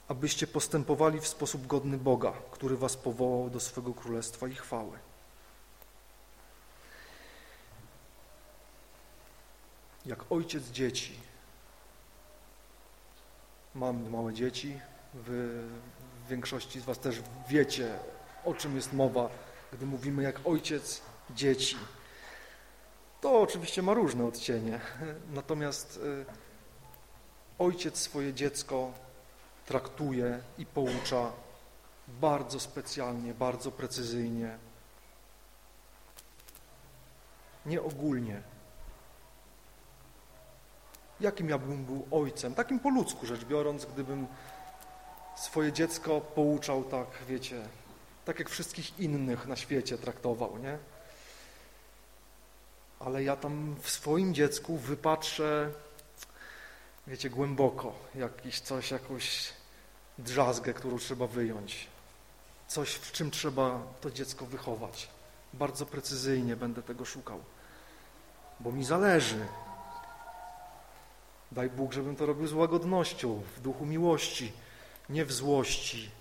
abyście postępowali w sposób godny Boga, który was powołał do swego królestwa i chwały. Jak ojciec dzieci, mam małe dzieci, wy w większości z was też wiecie, o czym jest mowa, gdy mówimy jak ojciec dzieci. To oczywiście ma różne odcienie, natomiast y, ojciec swoje dziecko traktuje i poucza bardzo specjalnie, bardzo precyzyjnie. Nie ogólnie. Jakim ja bym był ojcem? Takim po ludzku rzecz biorąc, gdybym swoje dziecko pouczał tak, wiecie, tak jak wszystkich innych na świecie traktował, nie? Ale ja tam w swoim dziecku wypatrzę wiecie, głęboko, jakiś coś, jakąś drzazgę, którą trzeba wyjąć. Coś, w czym trzeba to dziecko wychować. Bardzo precyzyjnie będę tego szukał, bo mi zależy. Daj Bóg, żebym to robił z łagodnością, w duchu miłości, nie w złości.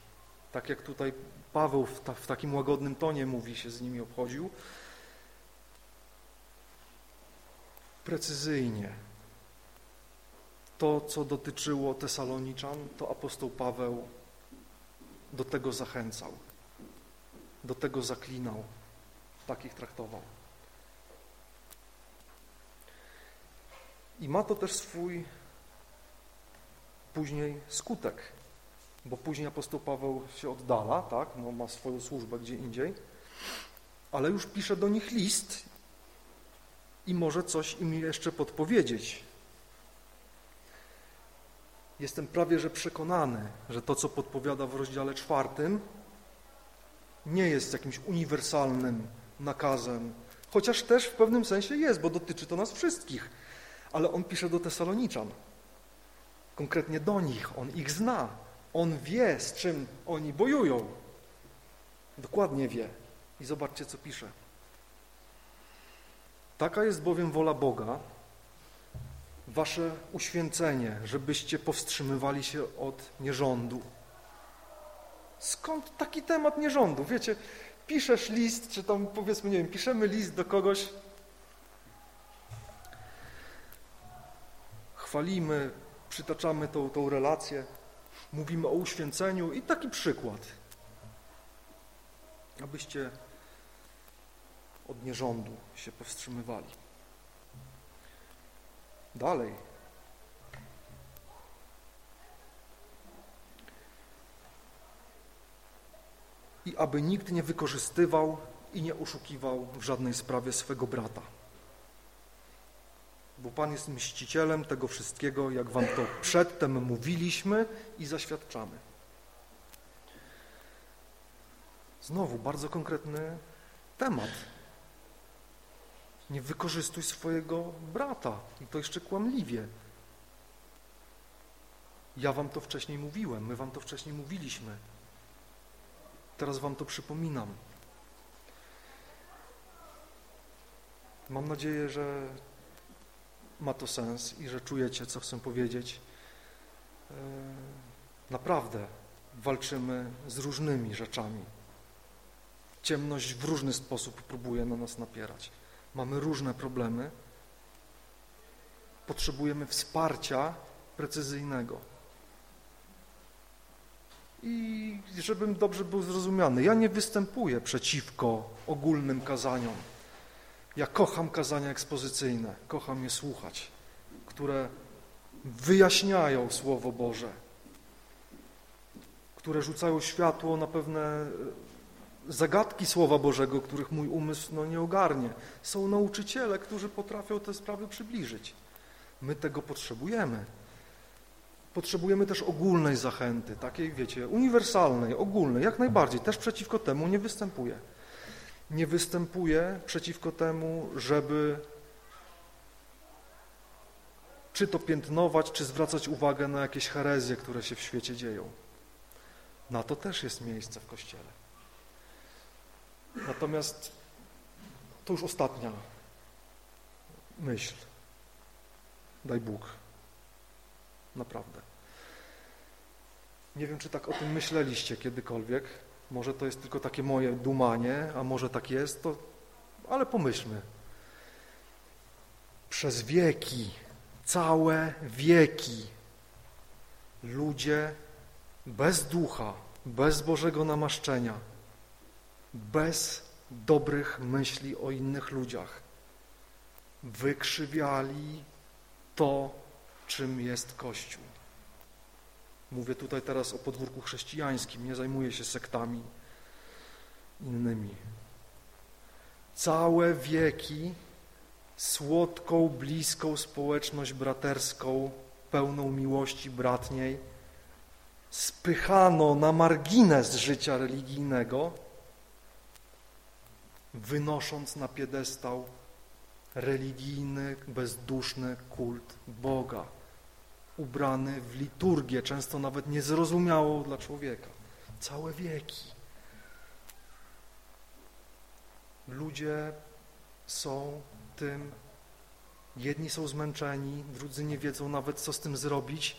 Tak jak tutaj Paweł w, ta, w takim łagodnym tonie mówi, się z nimi obchodził. Precyzyjnie. To, co dotyczyło Tesaloniczan, to apostoł Paweł do tego zachęcał, do tego zaklinał, takich traktował. I ma to też swój później skutek, bo później apostoł Paweł się oddala, tak, no, ma swoją służbę gdzie indziej, ale już pisze do nich list i może coś im jeszcze podpowiedzieć. Jestem prawie że przekonany, że to, co podpowiada w rozdziale czwartym, nie jest jakimś uniwersalnym nakazem, chociaż też w pewnym sensie jest, bo dotyczy to nas wszystkich. Ale on pisze do Tesaloniczan, konkretnie do nich, on ich zna, on wie, z czym oni bojują. Dokładnie wie. I zobaczcie, co pisze. Taka jest bowiem wola Boga, wasze uświęcenie, żebyście powstrzymywali się od nierządu. Skąd taki temat nierządu? Wiecie, piszesz list, czy tam powiedzmy, nie wiem, piszemy list do kogoś, chwalimy, przytaczamy tą, tą relację, mówimy o uświęceniu i taki przykład, abyście od nierządu się powstrzymywali. Dalej. I aby nikt nie wykorzystywał i nie oszukiwał w żadnej sprawie swego brata. Bo Pan jest mścicielem tego wszystkiego, jak Wam to przedtem mówiliśmy i zaświadczamy. Znowu bardzo konkretny temat. Nie wykorzystuj swojego brata i to jeszcze kłamliwie. Ja wam to wcześniej mówiłem, my wam to wcześniej mówiliśmy. Teraz wam to przypominam. Mam nadzieję, że ma to sens i że czujecie, co chcę powiedzieć. E, naprawdę walczymy z różnymi rzeczami. Ciemność w różny sposób próbuje na nas napierać mamy różne problemy, potrzebujemy wsparcia precyzyjnego. I żebym dobrze był zrozumiany, ja nie występuję przeciwko ogólnym kazaniom. Ja kocham kazania ekspozycyjne, kocham je słuchać, które wyjaśniają Słowo Boże, które rzucają światło na pewne zagadki Słowa Bożego, których mój umysł no, nie ogarnie. Są nauczyciele, którzy potrafią te sprawy przybliżyć. My tego potrzebujemy. Potrzebujemy też ogólnej zachęty, takiej, wiecie, uniwersalnej, ogólnej, jak najbardziej. Też przeciwko temu nie występuję. Nie występuję przeciwko temu, żeby czy to piętnować, czy zwracać uwagę na jakieś herezje, które się w świecie dzieją. Na to też jest miejsce w Kościele. Natomiast to już ostatnia myśl. Daj Bóg. Naprawdę. Nie wiem, czy tak o tym myśleliście kiedykolwiek. Może to jest tylko takie moje dumanie, a może tak jest, to... ale pomyślmy. Przez wieki, całe wieki ludzie bez ducha, bez Bożego namaszczenia bez dobrych myśli o innych ludziach. Wykrzywiali to, czym jest Kościół. Mówię tutaj teraz o podwórku chrześcijańskim, nie zajmuję się sektami innymi. Całe wieki słodką, bliską społeczność braterską, pełną miłości bratniej, spychano na margines życia religijnego, wynosząc na piedestał religijny, bezduszny kult Boga. ubrany w liturgię, często nawet niezrozumiałą dla człowieka. Całe wieki. Ludzie są tym, jedni są zmęczeni, drudzy nie wiedzą nawet, co z tym zrobić.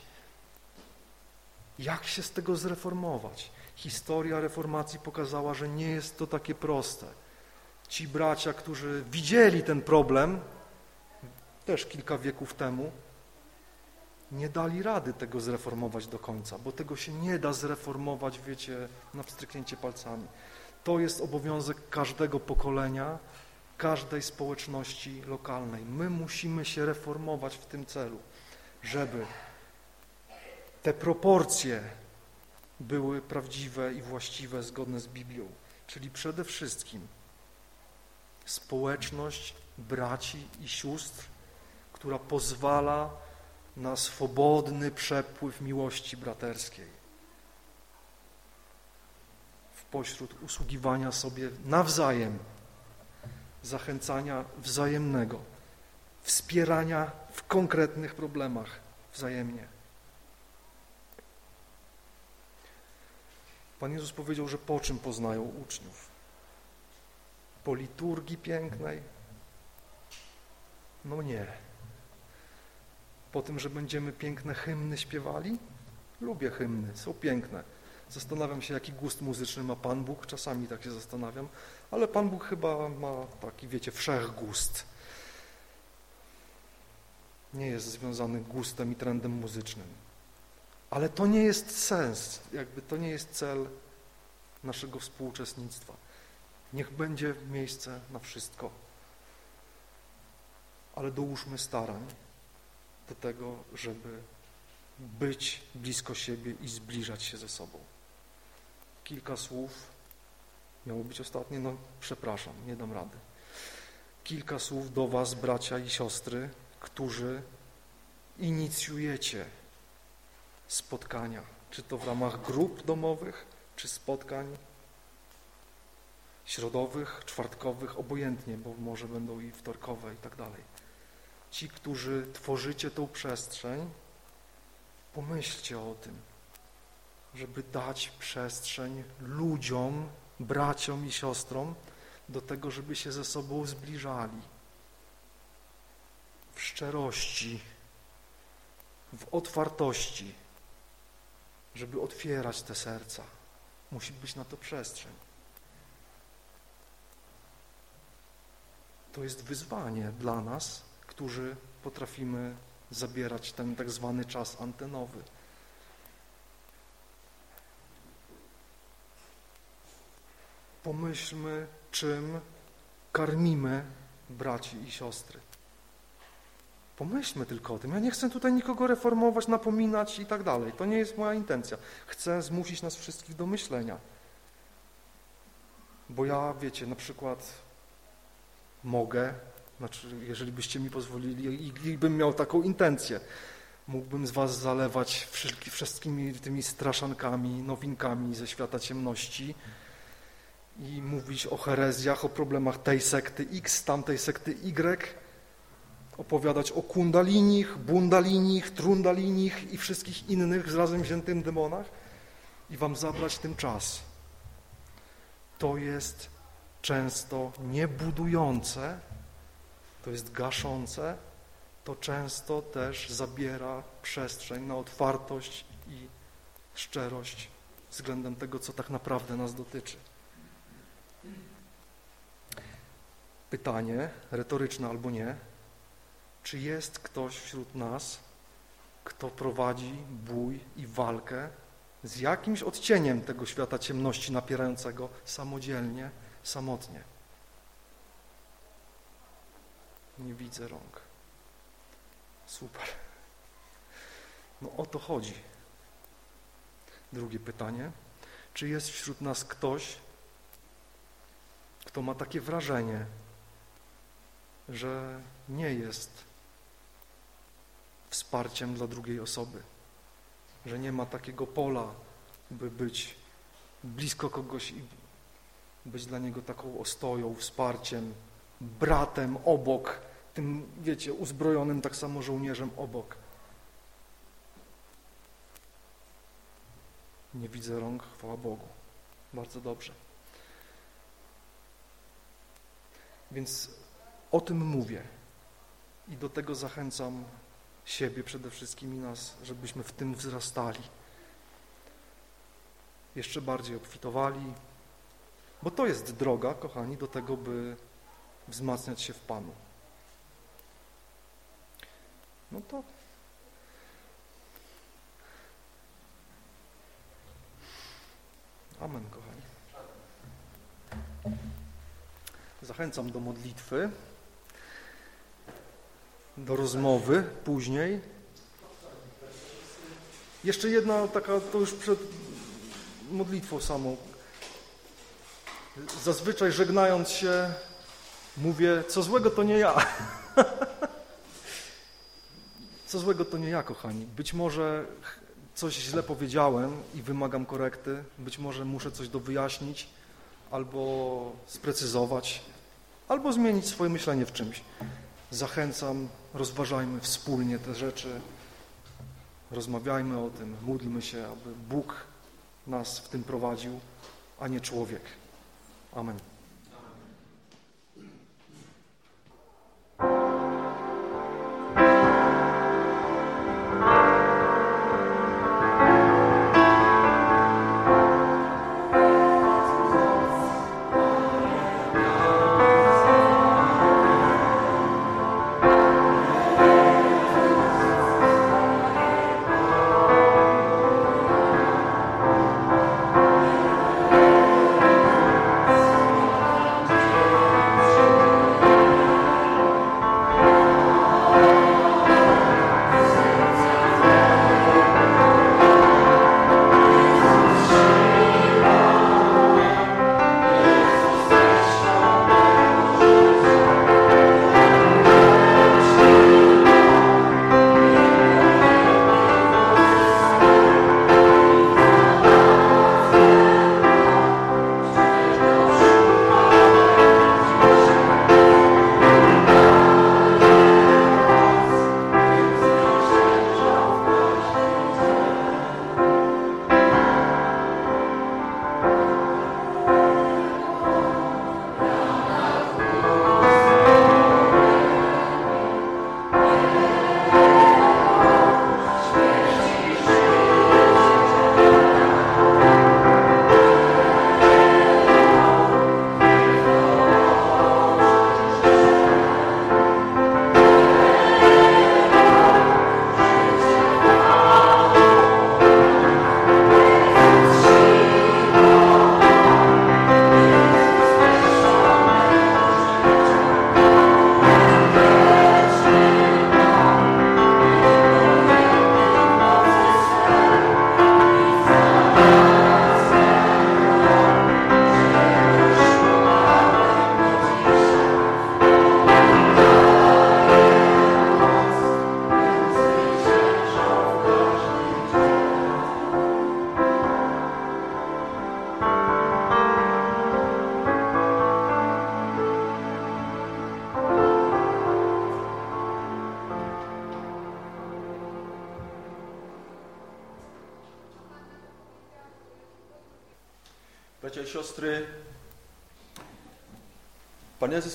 Jak się z tego zreformować? Historia reformacji pokazała, że nie jest to takie proste. Ci bracia, którzy widzieli ten problem, też kilka wieków temu, nie dali rady tego zreformować do końca, bo tego się nie da zreformować, wiecie, na wstrzyknięcie palcami. To jest obowiązek każdego pokolenia, każdej społeczności lokalnej. My musimy się reformować w tym celu, żeby te proporcje były prawdziwe i właściwe, zgodne z Biblią. Czyli przede wszystkim społeczność braci i sióstr, która pozwala na swobodny przepływ miłości braterskiej. W pośród usługiwania sobie nawzajem, zachęcania wzajemnego, wspierania w konkretnych problemach wzajemnie. Pan Jezus powiedział, że po czym poznają uczniów? Po liturgii pięknej? No nie. Po tym, że będziemy piękne hymny śpiewali? Lubię hymny, są piękne. Zastanawiam się, jaki gust muzyczny ma Pan Bóg, czasami tak się zastanawiam, ale Pan Bóg chyba ma taki, wiecie, wszechgust. Nie jest związany gustem i trendem muzycznym. Ale to nie jest sens, jakby to nie jest cel naszego współuczestnictwa. Niech będzie miejsce na wszystko. Ale dołóżmy starań do tego, żeby być blisko siebie i zbliżać się ze sobą. Kilka słów, miało być ostatnie, no przepraszam, nie dam rady. Kilka słów do Was, bracia i siostry, którzy inicjujecie spotkania, czy to w ramach grup domowych, czy spotkań środowych, czwartkowych, obojętnie, bo może będą i wtorkowe i tak dalej. Ci, którzy tworzycie tą przestrzeń, pomyślcie o tym, żeby dać przestrzeń ludziom, braciom i siostrom do tego, żeby się ze sobą zbliżali w szczerości, w otwartości, żeby otwierać te serca. Musi być na to przestrzeń. To jest wyzwanie dla nas, którzy potrafimy zabierać ten tak zwany czas antenowy. Pomyślmy, czym karmimy braci i siostry. Pomyślmy tylko o tym. Ja nie chcę tutaj nikogo reformować, napominać i tak dalej. To nie jest moja intencja. Chcę zmusić nas wszystkich do myślenia. Bo ja, wiecie, na przykład mogę, znaczy, jeżeli byście mi pozwolili i, bym miał taką intencję, mógłbym z was zalewać wszystkimi tymi straszankami, nowinkami ze świata ciemności i mówić o herezjach, o problemach tej sekty X, tamtej sekty Y, opowiadać o kundalinich, bundalinich, trundalinich i wszystkich innych razem wziętym demonach i wam zabrać tym czas. To jest często niebudujące, to jest gaszące, to często też zabiera przestrzeń na otwartość i szczerość względem tego, co tak naprawdę nas dotyczy. Pytanie, retoryczne albo nie, czy jest ktoś wśród nas, kto prowadzi bój i walkę z jakimś odcieniem tego świata ciemności napierającego samodzielnie, samotnie? Nie widzę rąk. Super. No o to chodzi. Drugie pytanie. Czy jest wśród nas ktoś, kto ma takie wrażenie, że nie jest wsparciem dla drugiej osoby, że nie ma takiego pola, by być blisko kogoś i być dla niego taką ostoją, wsparciem, bratem obok, tym, wiecie, uzbrojonym tak samo żołnierzem obok. Nie widzę rąk, chwała Bogu. Bardzo dobrze. Więc o tym mówię i do tego zachęcam siebie przede wszystkim i nas, żebyśmy w tym wzrastali. Jeszcze bardziej obfitowali, bo to jest droga, kochani, do tego, by wzmacniać się w Panu. No to Amen, kochani. Zachęcam do modlitwy, do rozmowy później. Jeszcze jedna taka, to już przed modlitwą samą. Zazwyczaj żegnając się mówię, co złego to nie ja. Co złego to nie ja, kochani. Być może coś źle powiedziałem i wymagam korekty, być może muszę coś dowyjaśnić albo sprecyzować, albo zmienić swoje myślenie w czymś. Zachęcam, rozważajmy wspólnie te rzeczy, rozmawiajmy o tym, módlmy się, aby Bóg nas w tym prowadził, a nie człowiek. Amen.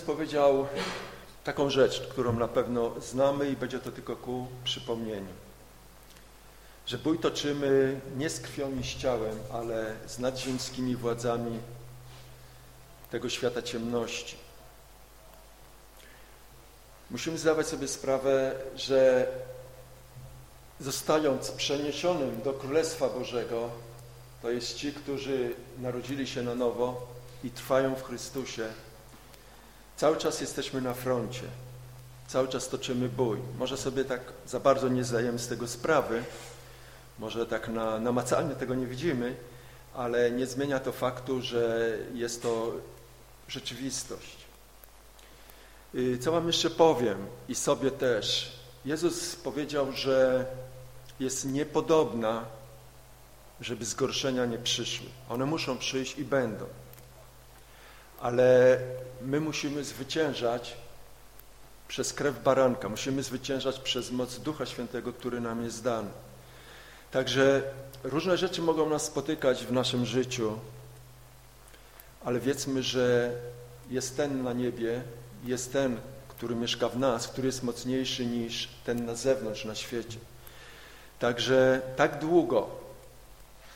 Powiedział taką rzecz, którą na pewno znamy i będzie to tylko ku przypomnieniu. Że bój toczymy nie z krwią i z ciałem, ale z nadziemskimi władzami tego świata ciemności. Musimy zdawać sobie sprawę, że zostając przeniesionym do Królestwa Bożego, to jest ci, którzy narodzili się na nowo i trwają w Chrystusie, Cały czas jesteśmy na froncie, cały czas toczymy bój. Może sobie tak za bardzo nie zdajemy z tego sprawy, może tak na, namacalnie tego nie widzimy, ale nie zmienia to faktu, że jest to rzeczywistość. Y, co wam jeszcze powiem i sobie też. Jezus powiedział, że jest niepodobna, żeby zgorszenia nie przyszły. One muszą przyjść i będą ale my musimy zwyciężać przez krew baranka, musimy zwyciężać przez moc Ducha Świętego, który nam jest dany. Także różne rzeczy mogą nas spotykać w naszym życiu, ale wiedzmy, że jest ten na niebie, jest ten, który mieszka w nas, który jest mocniejszy niż ten na zewnątrz, na świecie. Także tak długo,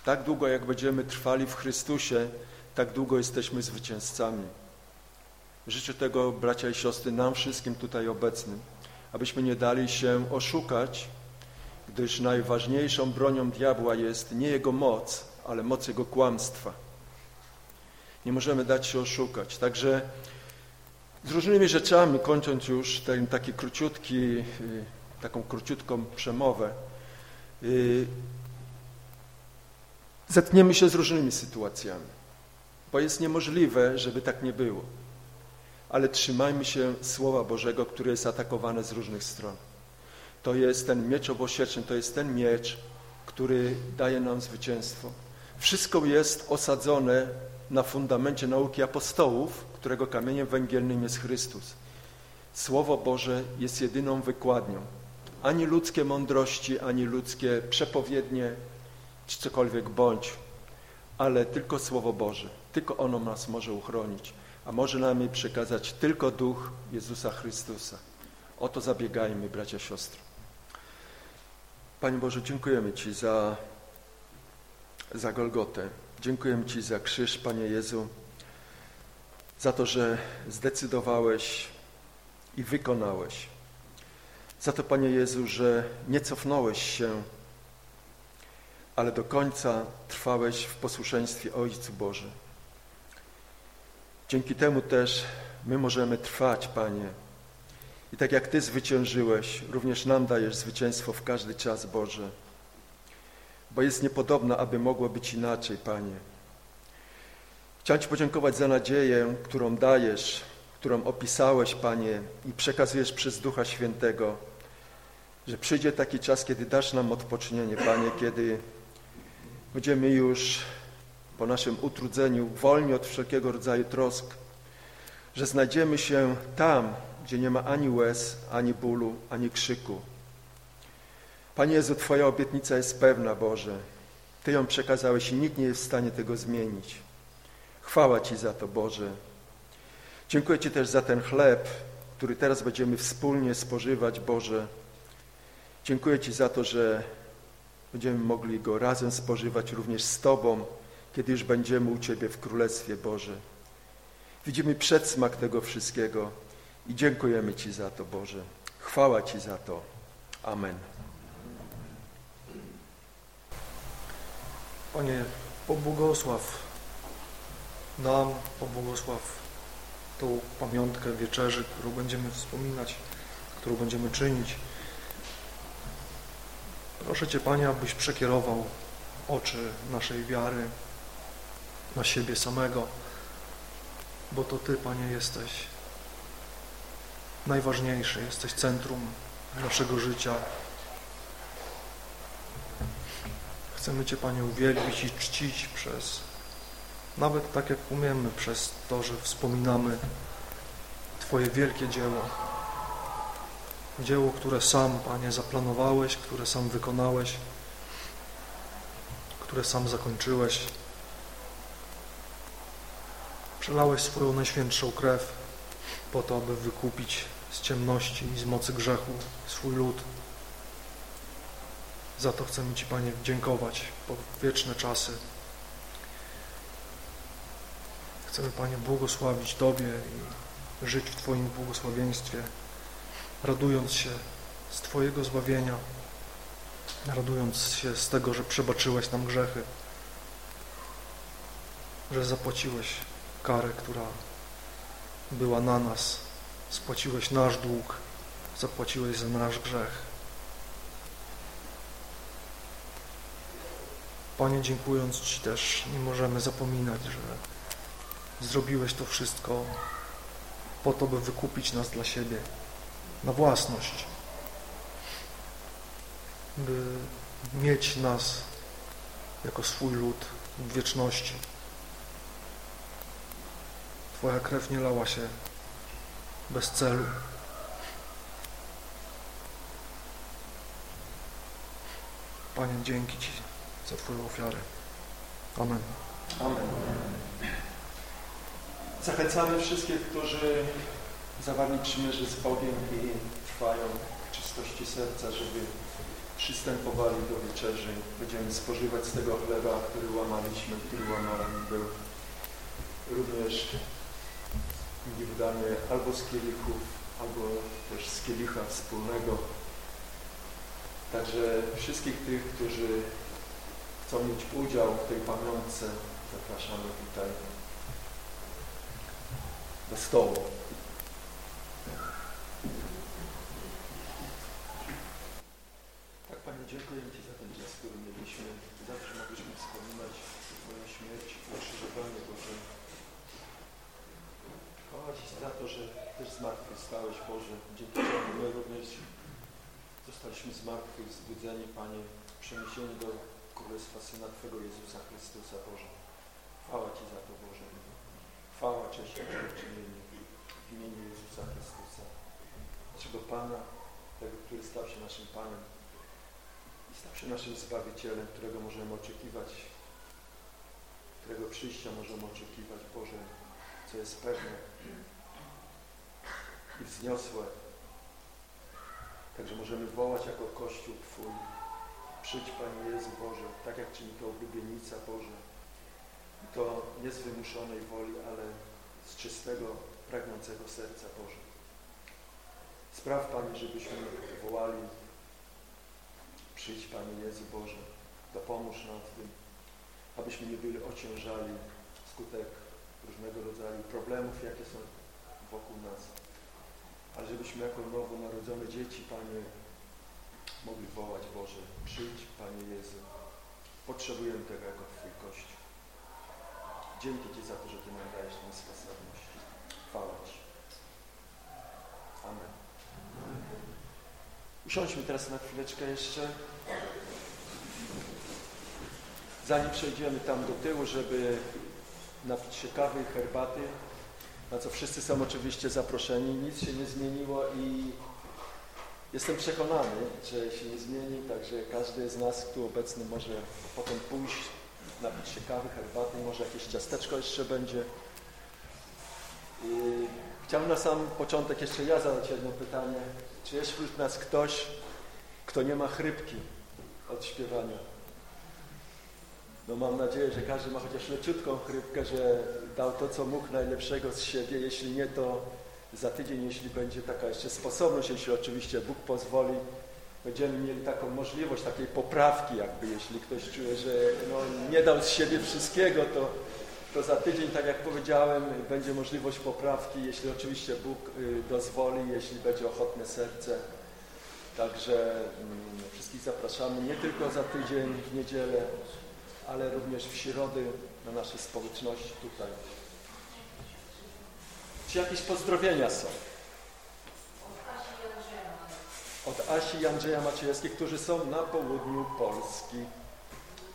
tak długo jak będziemy trwali w Chrystusie, tak długo jesteśmy zwycięzcami. Życzę tego, bracia i siostry, nam wszystkim tutaj obecnym, abyśmy nie dali się oszukać, gdyż najważniejszą bronią diabła jest nie jego moc, ale moc jego kłamstwa. Nie możemy dać się oszukać. Także z różnymi rzeczami, kończąc już ten taki króciutki, y, taką króciutką przemowę, y, zetkniemy się z różnymi sytuacjami, bo jest niemożliwe, żeby tak nie było. Ale trzymajmy się Słowa Bożego, które jest atakowane z różnych stron. To jest ten miecz obosieczny, to jest ten miecz, który daje nam zwycięstwo. Wszystko jest osadzone na fundamencie nauki apostołów, którego kamieniem węgielnym jest Chrystus. Słowo Boże jest jedyną wykładnią. Ani ludzkie mądrości, ani ludzkie przepowiednie, czy cokolwiek bądź, ale tylko Słowo Boże. Tylko ono nas może uchronić, a może nam je przekazać tylko Duch Jezusa Chrystusa. O to zabiegajmy, bracia, siostry. Panie Boże, dziękujemy Ci za, za Golgotę. Dziękujemy Ci za krzyż, Panie Jezu, za to, że zdecydowałeś i wykonałeś. Za to, Panie Jezu, że nie cofnąłeś się, ale do końca trwałeś w posłuszeństwie Ojcu Boży. Dzięki temu też my możemy trwać, Panie. I tak jak Ty zwyciężyłeś, również nam dajesz zwycięstwo w każdy czas, Boże. Bo jest niepodobna, aby mogło być inaczej, Panie. Chciałem Ci podziękować za nadzieję, którą dajesz, którą opisałeś, Panie, i przekazujesz przez Ducha Świętego, że przyjdzie taki czas, kiedy dasz nam odpocznienie, Panie, kiedy będziemy już po naszym utrudzeniu wolni od wszelkiego rodzaju trosk, że znajdziemy się tam, gdzie nie ma ani łez, ani bólu, ani krzyku. Panie Jezu, Twoja obietnica jest pewna, Boże. Ty ją przekazałeś i nikt nie jest w stanie tego zmienić. Chwała Ci za to, Boże. Dziękuję Ci też za ten chleb, który teraz będziemy wspólnie spożywać, Boże. Dziękuję Ci za to, że będziemy mogli go razem spożywać również z Tobą, kiedy już będziemy u Ciebie w Królestwie Boże. Widzimy przedsmak tego wszystkiego i dziękujemy Ci za to, Boże. Chwała Ci za to. Amen. Panie, pobłogosław nam, pobłogosław tą pamiątkę wieczerzy, którą będziemy wspominać, którą będziemy czynić. Proszę Cię, Panie, abyś przekierował oczy naszej wiary na siebie samego, bo to Ty, Panie, jesteś najważniejszy, jesteś centrum naszego życia. Chcemy Cię, Panie, uwielbić i czcić przez, nawet tak jak umiemy, przez to, że wspominamy Twoje wielkie dzieło. Dzieło, które sam, Panie, zaplanowałeś, które sam wykonałeś, które sam zakończyłeś. Przelałeś swoją najświętszą krew po to, aby wykupić z ciemności i z mocy grzechu swój lud. Za to chcemy Ci, Panie, dziękować po wieczne czasy. Chcemy, Panie, błogosławić Tobie i żyć w Twoim błogosławieństwie, radując się z Twojego zbawienia, radując się z tego, że przebaczyłeś nam grzechy, że zapłaciłeś karę, która była na nas, spłaciłeś nasz dług, zapłaciłeś za nasz grzech. Panie, dziękując Ci też, nie możemy zapominać, że zrobiłeś to wszystko po to, by wykupić nas dla siebie, na własność, by mieć nas jako swój lud w wieczności. Twoja krew nie lała się bez celu. Panie, dzięki Ci za Twoją ofiarę. Amen. Amen. Zachęcamy wszystkich, którzy zawarli przymierze z Bogiem i trwają w czystości serca, żeby przystępowali do wieczerzy. Będziemy spożywać z tego chleba, który łamaliśmy, który łamany był. Również indiwidualnie albo z kielichów, albo też z kielicha wspólnego. Także wszystkich tych, którzy chcą mieć udział w tej pamiątce, zapraszamy tutaj do stołu. Tak, Panie, dziękuję Ci za ten czas, który mieliśmy, za to, że mogliśmy wspominać Twoją śmierć i ukrzyżowanie, Boże. Chwała Ci za to, że też zmartwychwstałeś, Boże. Dzięki Temu my również zostaliśmy zmartwych, zbudzeni, Panie, przeniesieni do Królestwa Syna Twego Jezusa Chrystusa, Boże. Chwała Ci za to, Boże. Chwała, cześć i dziękczynienie w imieniu Jezusa Chrystusa, naszego Pana, tego, który stał się naszym Panem i stał się naszym Zbawicielem, którego możemy oczekiwać, którego przyjścia możemy oczekiwać, Boże, co jest pewne i wzniosłe. Także możemy wołać jako Kościół Twój. Przyjdź, Panie Jezu Boże, tak jak czyni to oblubienica Boże. I to nie z wymuszonej woli, ale z czystego, pragnącego serca Boże. Spraw, Panie, żebyśmy wołali Przyjdź, Panie Jezu Boże, dopomóż nam w tym, abyśmy nie byli ociężali wskutek różnego rodzaju problemów, jakie są wokół nas, ale żebyśmy jako nowonarodzone dzieci, Panie, mogli wołać Boże, przyjdź, Panie Jezu, potrzebujemy tego jako Twój Kościół. Dzięki Ci za to, że Ty nam dajesz tę sposobność. Chwała Ci. Amen. Usiądźmy teraz na chwileczkę jeszcze. Zanim przejdziemy tam do tyłu, żeby napić się kawy i herbaty, na co wszyscy są oczywiście zaproszeni, nic się nie zmieniło i jestem przekonany, że się nie zmieni, także każdy z nas tu obecny może potem pójść, napić się kawy, herbaty, może jakieś ciasteczko jeszcze będzie. I chciałbym na sam początek jeszcze ja zadać jedno pytanie. Czy jest wśród nas ktoś, kto nie ma chrypki od śpiewania? No mam nadzieję, że każdy ma chociaż leciutką chrypkę, że dał to, co mógł najlepszego z siebie. Jeśli nie, to za tydzień, jeśli będzie taka jeszcze sposobność, jeśli oczywiście Bóg pozwoli, będziemy mieli taką możliwość takiej poprawki, jakby jeśli ktoś czuje, że no, nie dał z siebie wszystkiego, to, to za tydzień, tak jak powiedziałem, będzie możliwość poprawki, jeśli oczywiście Bóg y, dozwoli, jeśli będzie ochotne serce. Także mm, wszystkich zapraszamy nie tylko za tydzień w niedzielę, ale również w środę na naszej społeczności tutaj. Czy jakieś pozdrowienia są? Od Asi i Andrzeja Maciejewskich, którzy są na południu Polski.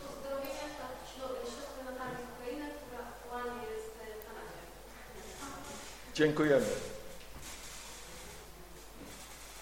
Pozdrowienia dla siostry Natalii z Ukrainy, która aktualnie jest w Kanadzie. Dziękujemy.